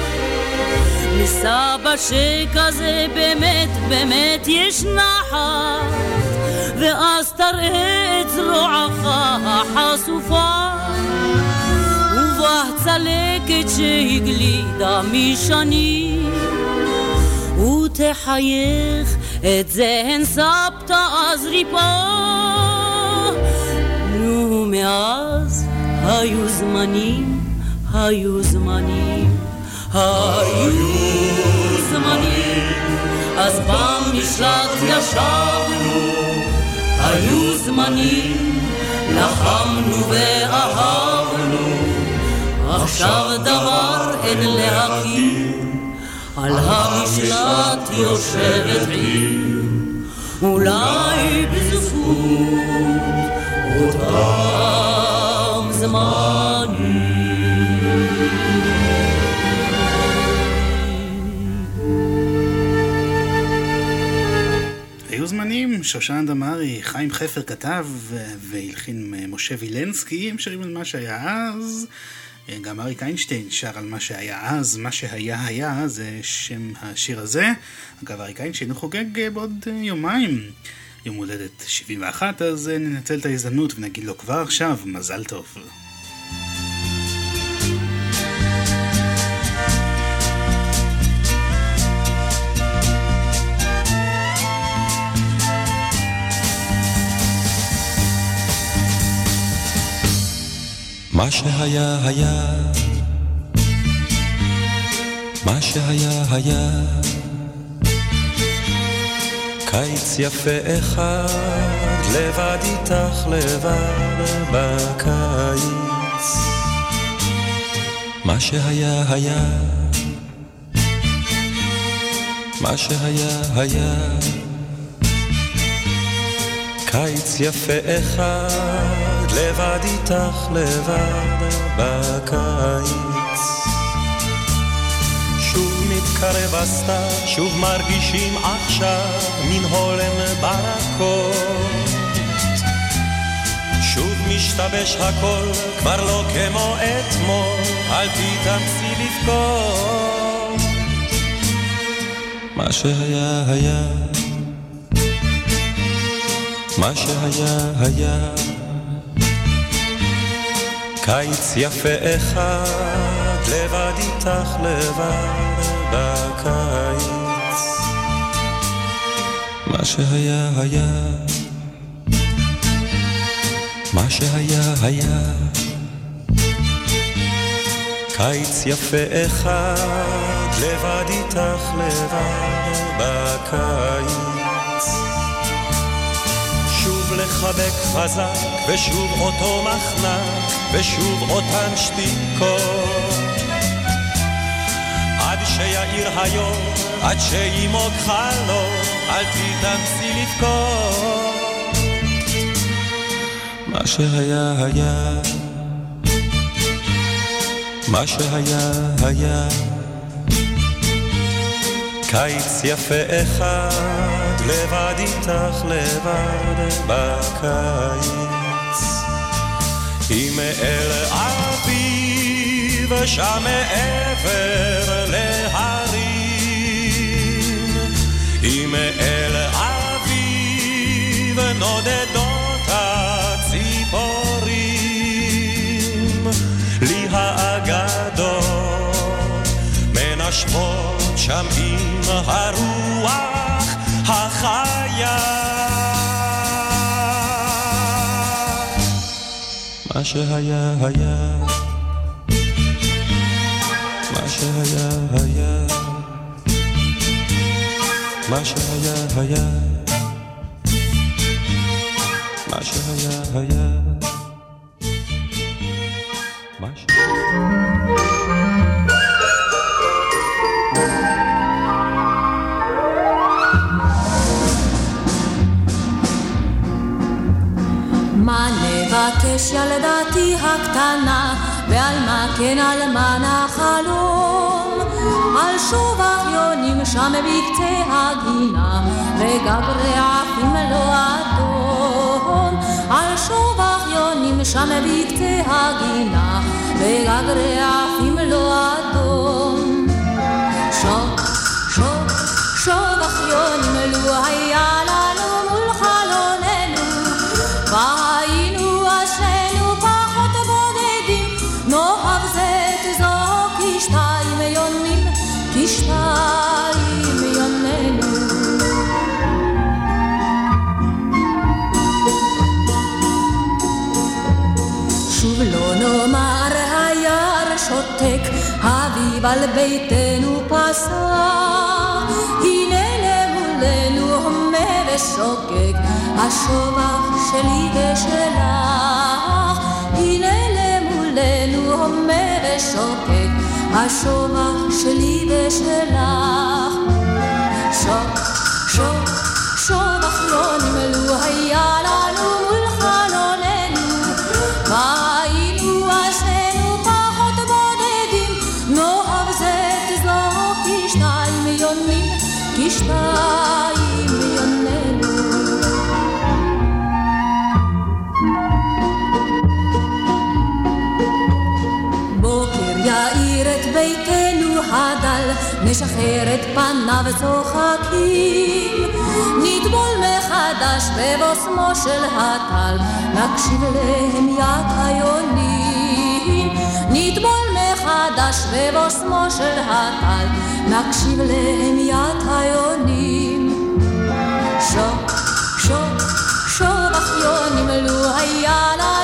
מסבא שכזה באמת באמת יש נחת. ואז תראה את זרועך החשופה. ובה צלקת שהגלידה משנים ותחייך את זה הן סבתא אז ריפה מאז היו זמנים, היו זמנים, היו זמנים, אז במשלט ישבנו, היו זמנים, לחמנו ואהבנו, עכשיו דבר אין להכיר, על המשלט יושבת עיר, אולי בזכות אותם זמנים. שושן דמארי, חיים חפר כתב והלחין משה וילנסקי, הם שרים על מה שהיה אז. גם אריק איינשטיין שר על מה שהיה אז, מה שהיה היה, זה שם השיר הזה. אגב, אריק איינשטיין חוגג בעוד יומיים. יום הולדת 71, אז אה, ננצל את ההזדמנות ונגיד לו כבר עכשיו מזל טוב. מה שהיה היה, מה שהיה היה קיץ יפה אחד, לבד איתך לבד בקיץ. מה שהיה היה, מה שהיה היה. קיץ יפה אחד, לבד איתך לבד בקיץ. מתקרב הסתיו, שוב מרגישים עכשיו מן הולם ברקות. שוב משתבש הכל, כבר לא כמו אתמול, אל תתאמצי לבכות. מה שהיה היה, מה שהיה היה, קיץ יפה אחד, לבד איתך לבד. בקיץ. מה שהיה היה, מה שהיה היה. קיץ יפה אחד, לבד איתך לבד בקיץ. לחבק חזק, ושוב אותו מחנק, ושוב אותן שתיקות. שיאיר היום, עד שימוג חלום, אל תתאמצי לבכות. מה שהיה היה, מה שהיה היה. קיץ יפה אחד, לבד איתך לבד בקיץ. אם אל אביב שם מעבר מאל אביב נודדות הציפורים, לי האגדות לנשמות שם עם הרוח החיה. מה שהיה היה, מה שהיה היה, מה שהיה היה, מה שהיה היה, מה נבקש ילדתי הקטנה, ועל מה כן על מה נחלום? על שוב אחיונים שם בקצה הגינה, וגג רעפים לא אדום. על שוב אחיונים שם בקצה הגינה, וגג רעפים לא אדום. שוב, שוב, שוב אחיונים לו היה על ביתנו פסע. הנה למולנו הומה ושוקק, השובח שלי ושלך. הנה למולנו הומה ושוקק, השובח שלי ושלך. שוק, שוק, שובח לא נמלו היה לנו נשחרר את פניו צוחקים. נטבול מחדש בבוסמו של הטל, נקשיב להמיית היונים. נטבול מחדש בבוסמו של הטל, נקשיב להמיית היונים. שוק, שוק, שוק אחיונים, לו היה לנו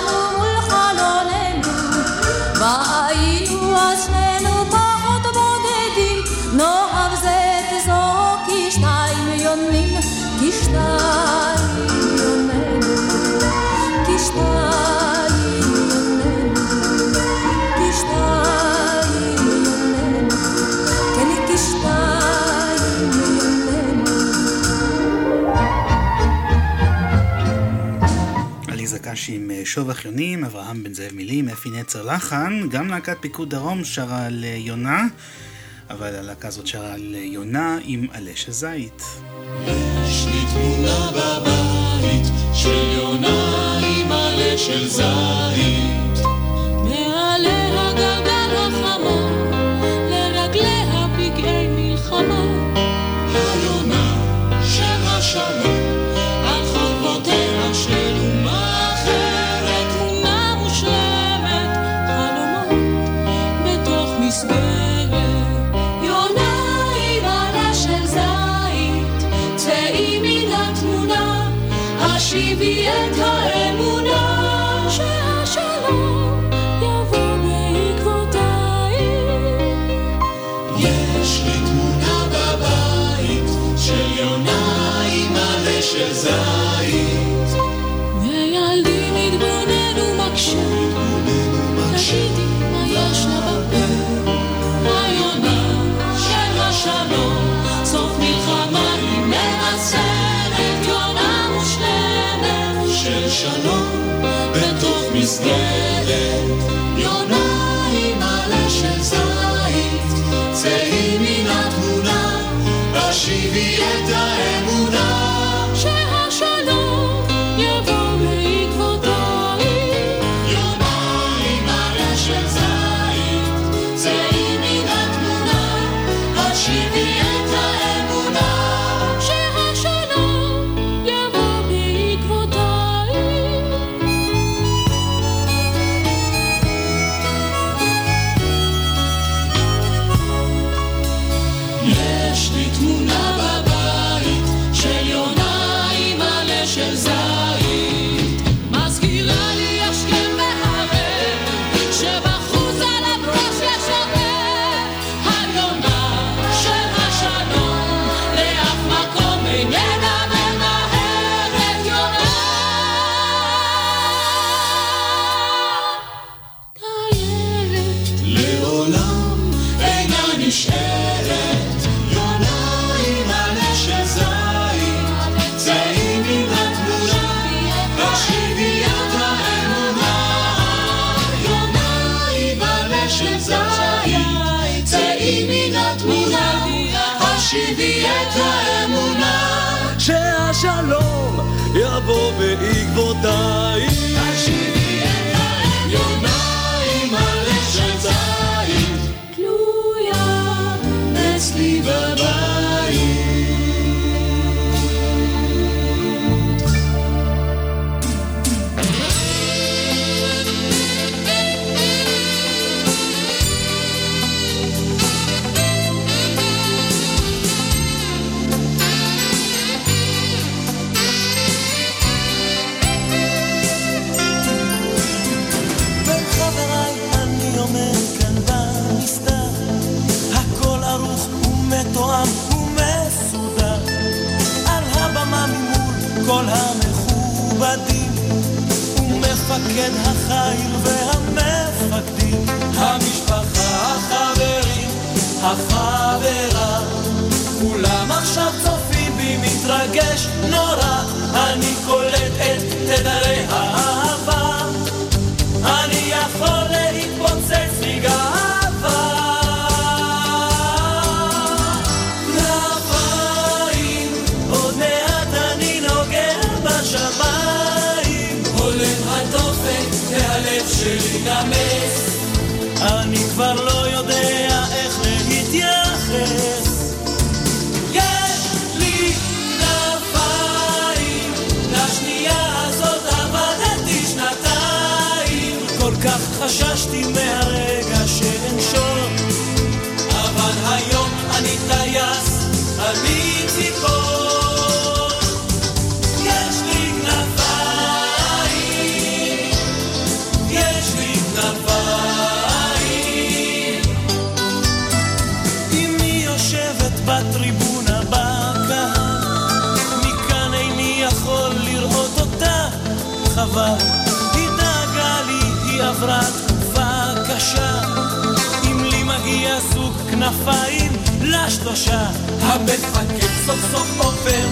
קשי עם אה, שובח יונים, אברהם בן זאב מילים, אפי נצר לחן, גם להקת פיקוד דרום שרה על יונה, אבל הלהקה הזאת שרה על יונה עם עלה של זית. יש לי תמונה בבית של יונה עם עלה של זית. מעליה גלגל החמה, החברה, כולם עכשיו צופים בי מתרגש, חששתי מהרגע שאנשור, אבל היום אני טייס, אני ציפור. Bye. עברה תקופה קשה, אם לי מגיע זוג כנפיים לשלושה. המפקד סוף סוף עובר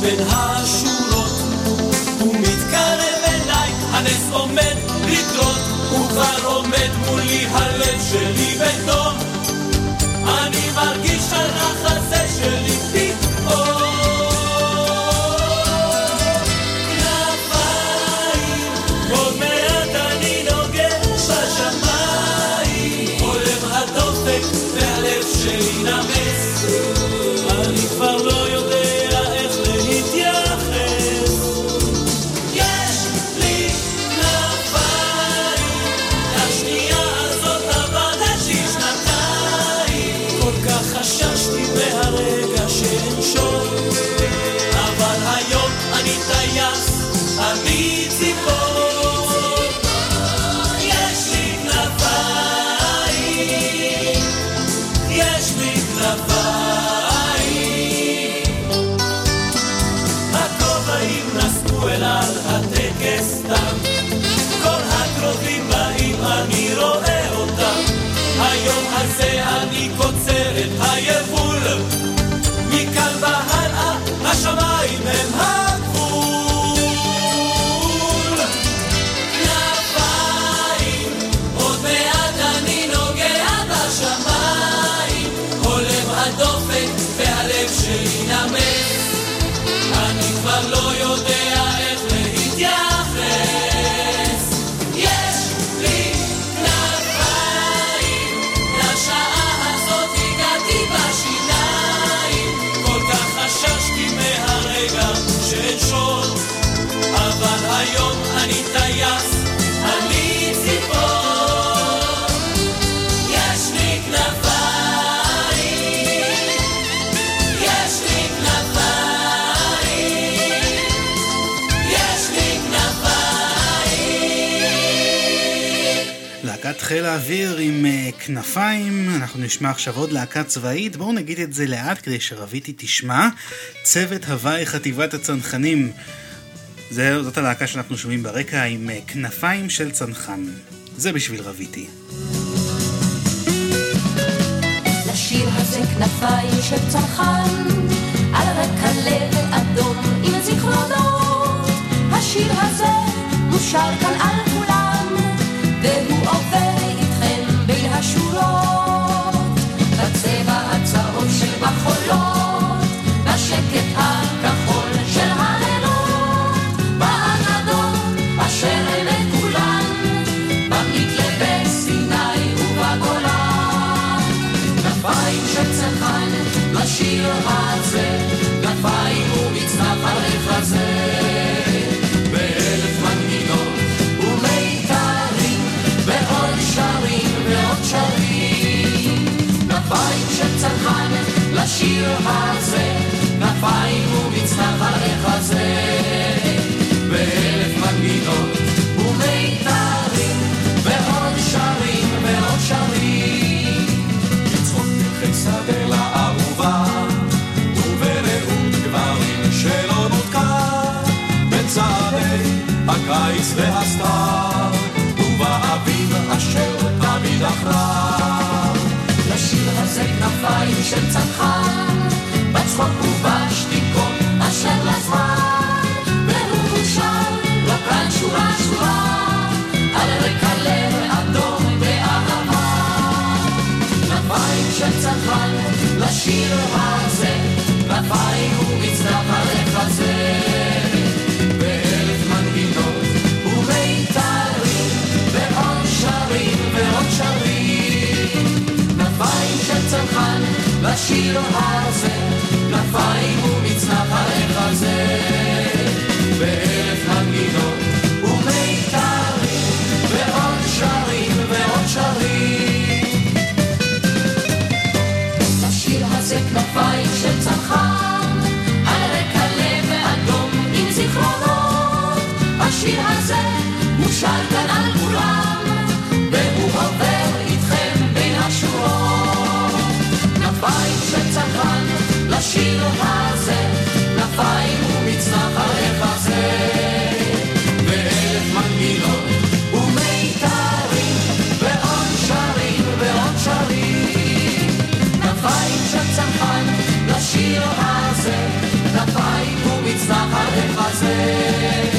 בין השורות, הוא מתקרב אליי, הנס עומד לקרות, הוא כבר עומד מולי, הלב שלי בתום, אני מרגיש שרק חיל האוויר עם uh, כנפיים, אנחנו נשמע עכשיו עוד להקה צבאית, בואו נגיד את זה לאט כדי שרביטי תשמע. צוות הוואי חטיבת הצנחנים, זה, זאת הלהקה שאנחנו שומעים ברקע עם uh, כנפיים של צנחן. זה בשביל רביטי. לשיר הזה כנפיים של צנחן, על רקע לב אדום עם זיכרונות, השיר הזה מושר כאן על לשיר הזה, כנפיים ומצנח צנחן, בצחוק ובשתיקות אשר לזמן, והוא שר לו כאן שורה שורה, על רקע לב אדום ואהבה. כנפיים של צנחן לשיר הזה, כנפיים ומצנח על החזה. באלף מנגינות ומיתרים, ועוד שרים ועוד שרים. צנחן לשיר הזה, כנפיים ומצנח על החזה. באלף מנגינות ומיתרים, ועוד שרים ועוד שרים. לשיר הזה כנפיים של צנחן, על רקע לב אדום עם זיכרונות. השיר הזה מושר כאן על כולם, שצנחן לשיר הזה, כנפיים ומצנח עליך זה. ואלף מנגינות ומיתרים, ועוד שרים ועוד שרים. כנפיים שצנחן לשיר הזה, כנפיים ומצנח עליך זה.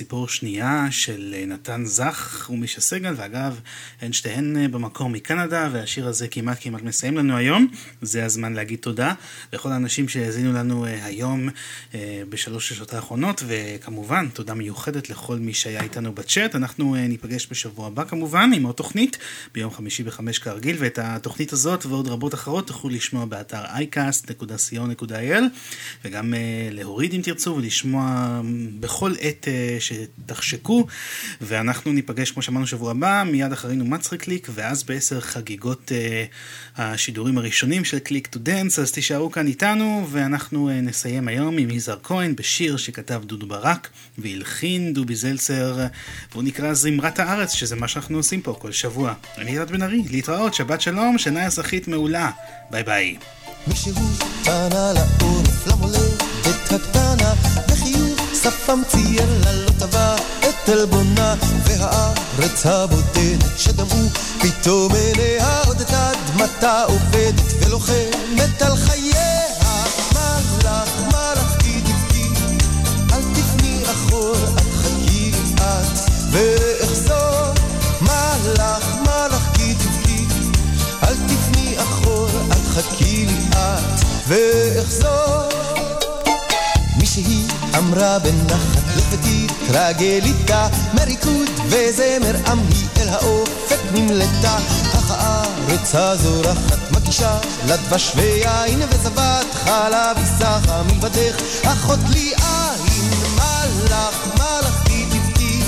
ציפור שנייה של אה, נתן זך ומישה סגל, ואגב, הן שתיהן אה, במקור מקנדה, והשיר הזה כמעט כמעט מסיים לנו היום. זה הזמן להגיד תודה לכל האנשים שהאזינו לנו היום בשלוש השעות האחרונות, וכמובן, תודה מיוחדת לכל מי שהיה איתנו בצ'אט. אנחנו ניפגש בשבוע הבא כמובן עם עוד תוכנית, ביום חמישי בחמש כרגיל, ואת התוכנית הזאת ועוד רבות אחרות תוכלו לשמוע באתר iCast.co.il, וגם להוריד אם תרצו ולשמוע בכל עת אה, שתחשקו, ואנחנו ניפגש כמו שאמרנו שבוע הבא, מיד אחרינו מצחיק קליק, ואז בעשר חגיגות אה, השידורים הראשונים של Click to Dance, אז תישארו כאן איתנו, ואנחנו אה, נסיים היום עם יזהר כהן בשיר שכתב דודו ברק, והלחין דובי זלצר, והוא נקרא זמרת הארץ, שזה מה שאנחנו עושים פה כל שבוע. אני אלעד בן ארי, להתראות, שבת שלום, שנה אזרחית מעולה. ביי ביי. שפם צייר לה לא טבע את עלבונה והארץ הבודדת שדמעו פתאום עיניה עוד את אדמתה עובדת ולוחמת על חייה. מלאך מלאכי תבכי אל תפני אחור את חכי את ואחזור. מלאך מלאכי תבכי אל תפני אחור את חכי את ואחזור. מישהי אמרה בנחת לפתי טרגליטה מריקוד וזמר עמי אל האופק נמלטה. אך הארץ הזורחת מגישה לדבש ויין וזבת חלב יסחה מלבדך. אחות לי עין מלאך מלאכתי תבכי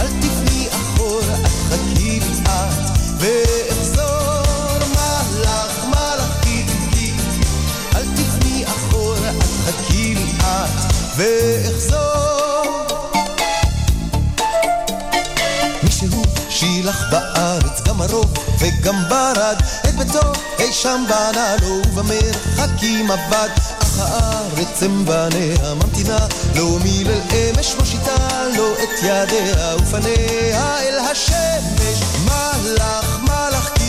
אל תפני אחור את חכי לי ואחזור ואחזור. מישהו שילח בארץ גם הרוב וגם ברד את ביתו אי שם בנה לו ובמרחקים עבד אך הארץ הם בניה ממתינה לו מליל אמש מושיטה לו את ידיה ופניה אל השמש מלאך מלאך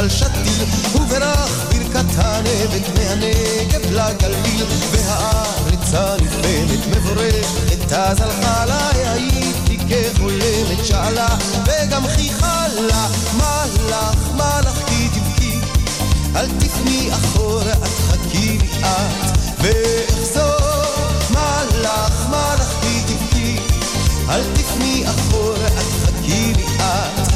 על שתיל, וברך ברכת הנבט מהנגב לגליל, והארץ הנפלמת מבורכת, אז הלכה לה, הייתי כחולמת, שאלה, וגם חייכה לה, מלאך, מלאך כי תבכי, אל תפני אחור, את חכי את, ואחזור, מלאך, מלאך כי תבכי, אל תפני אחור, את חכי את,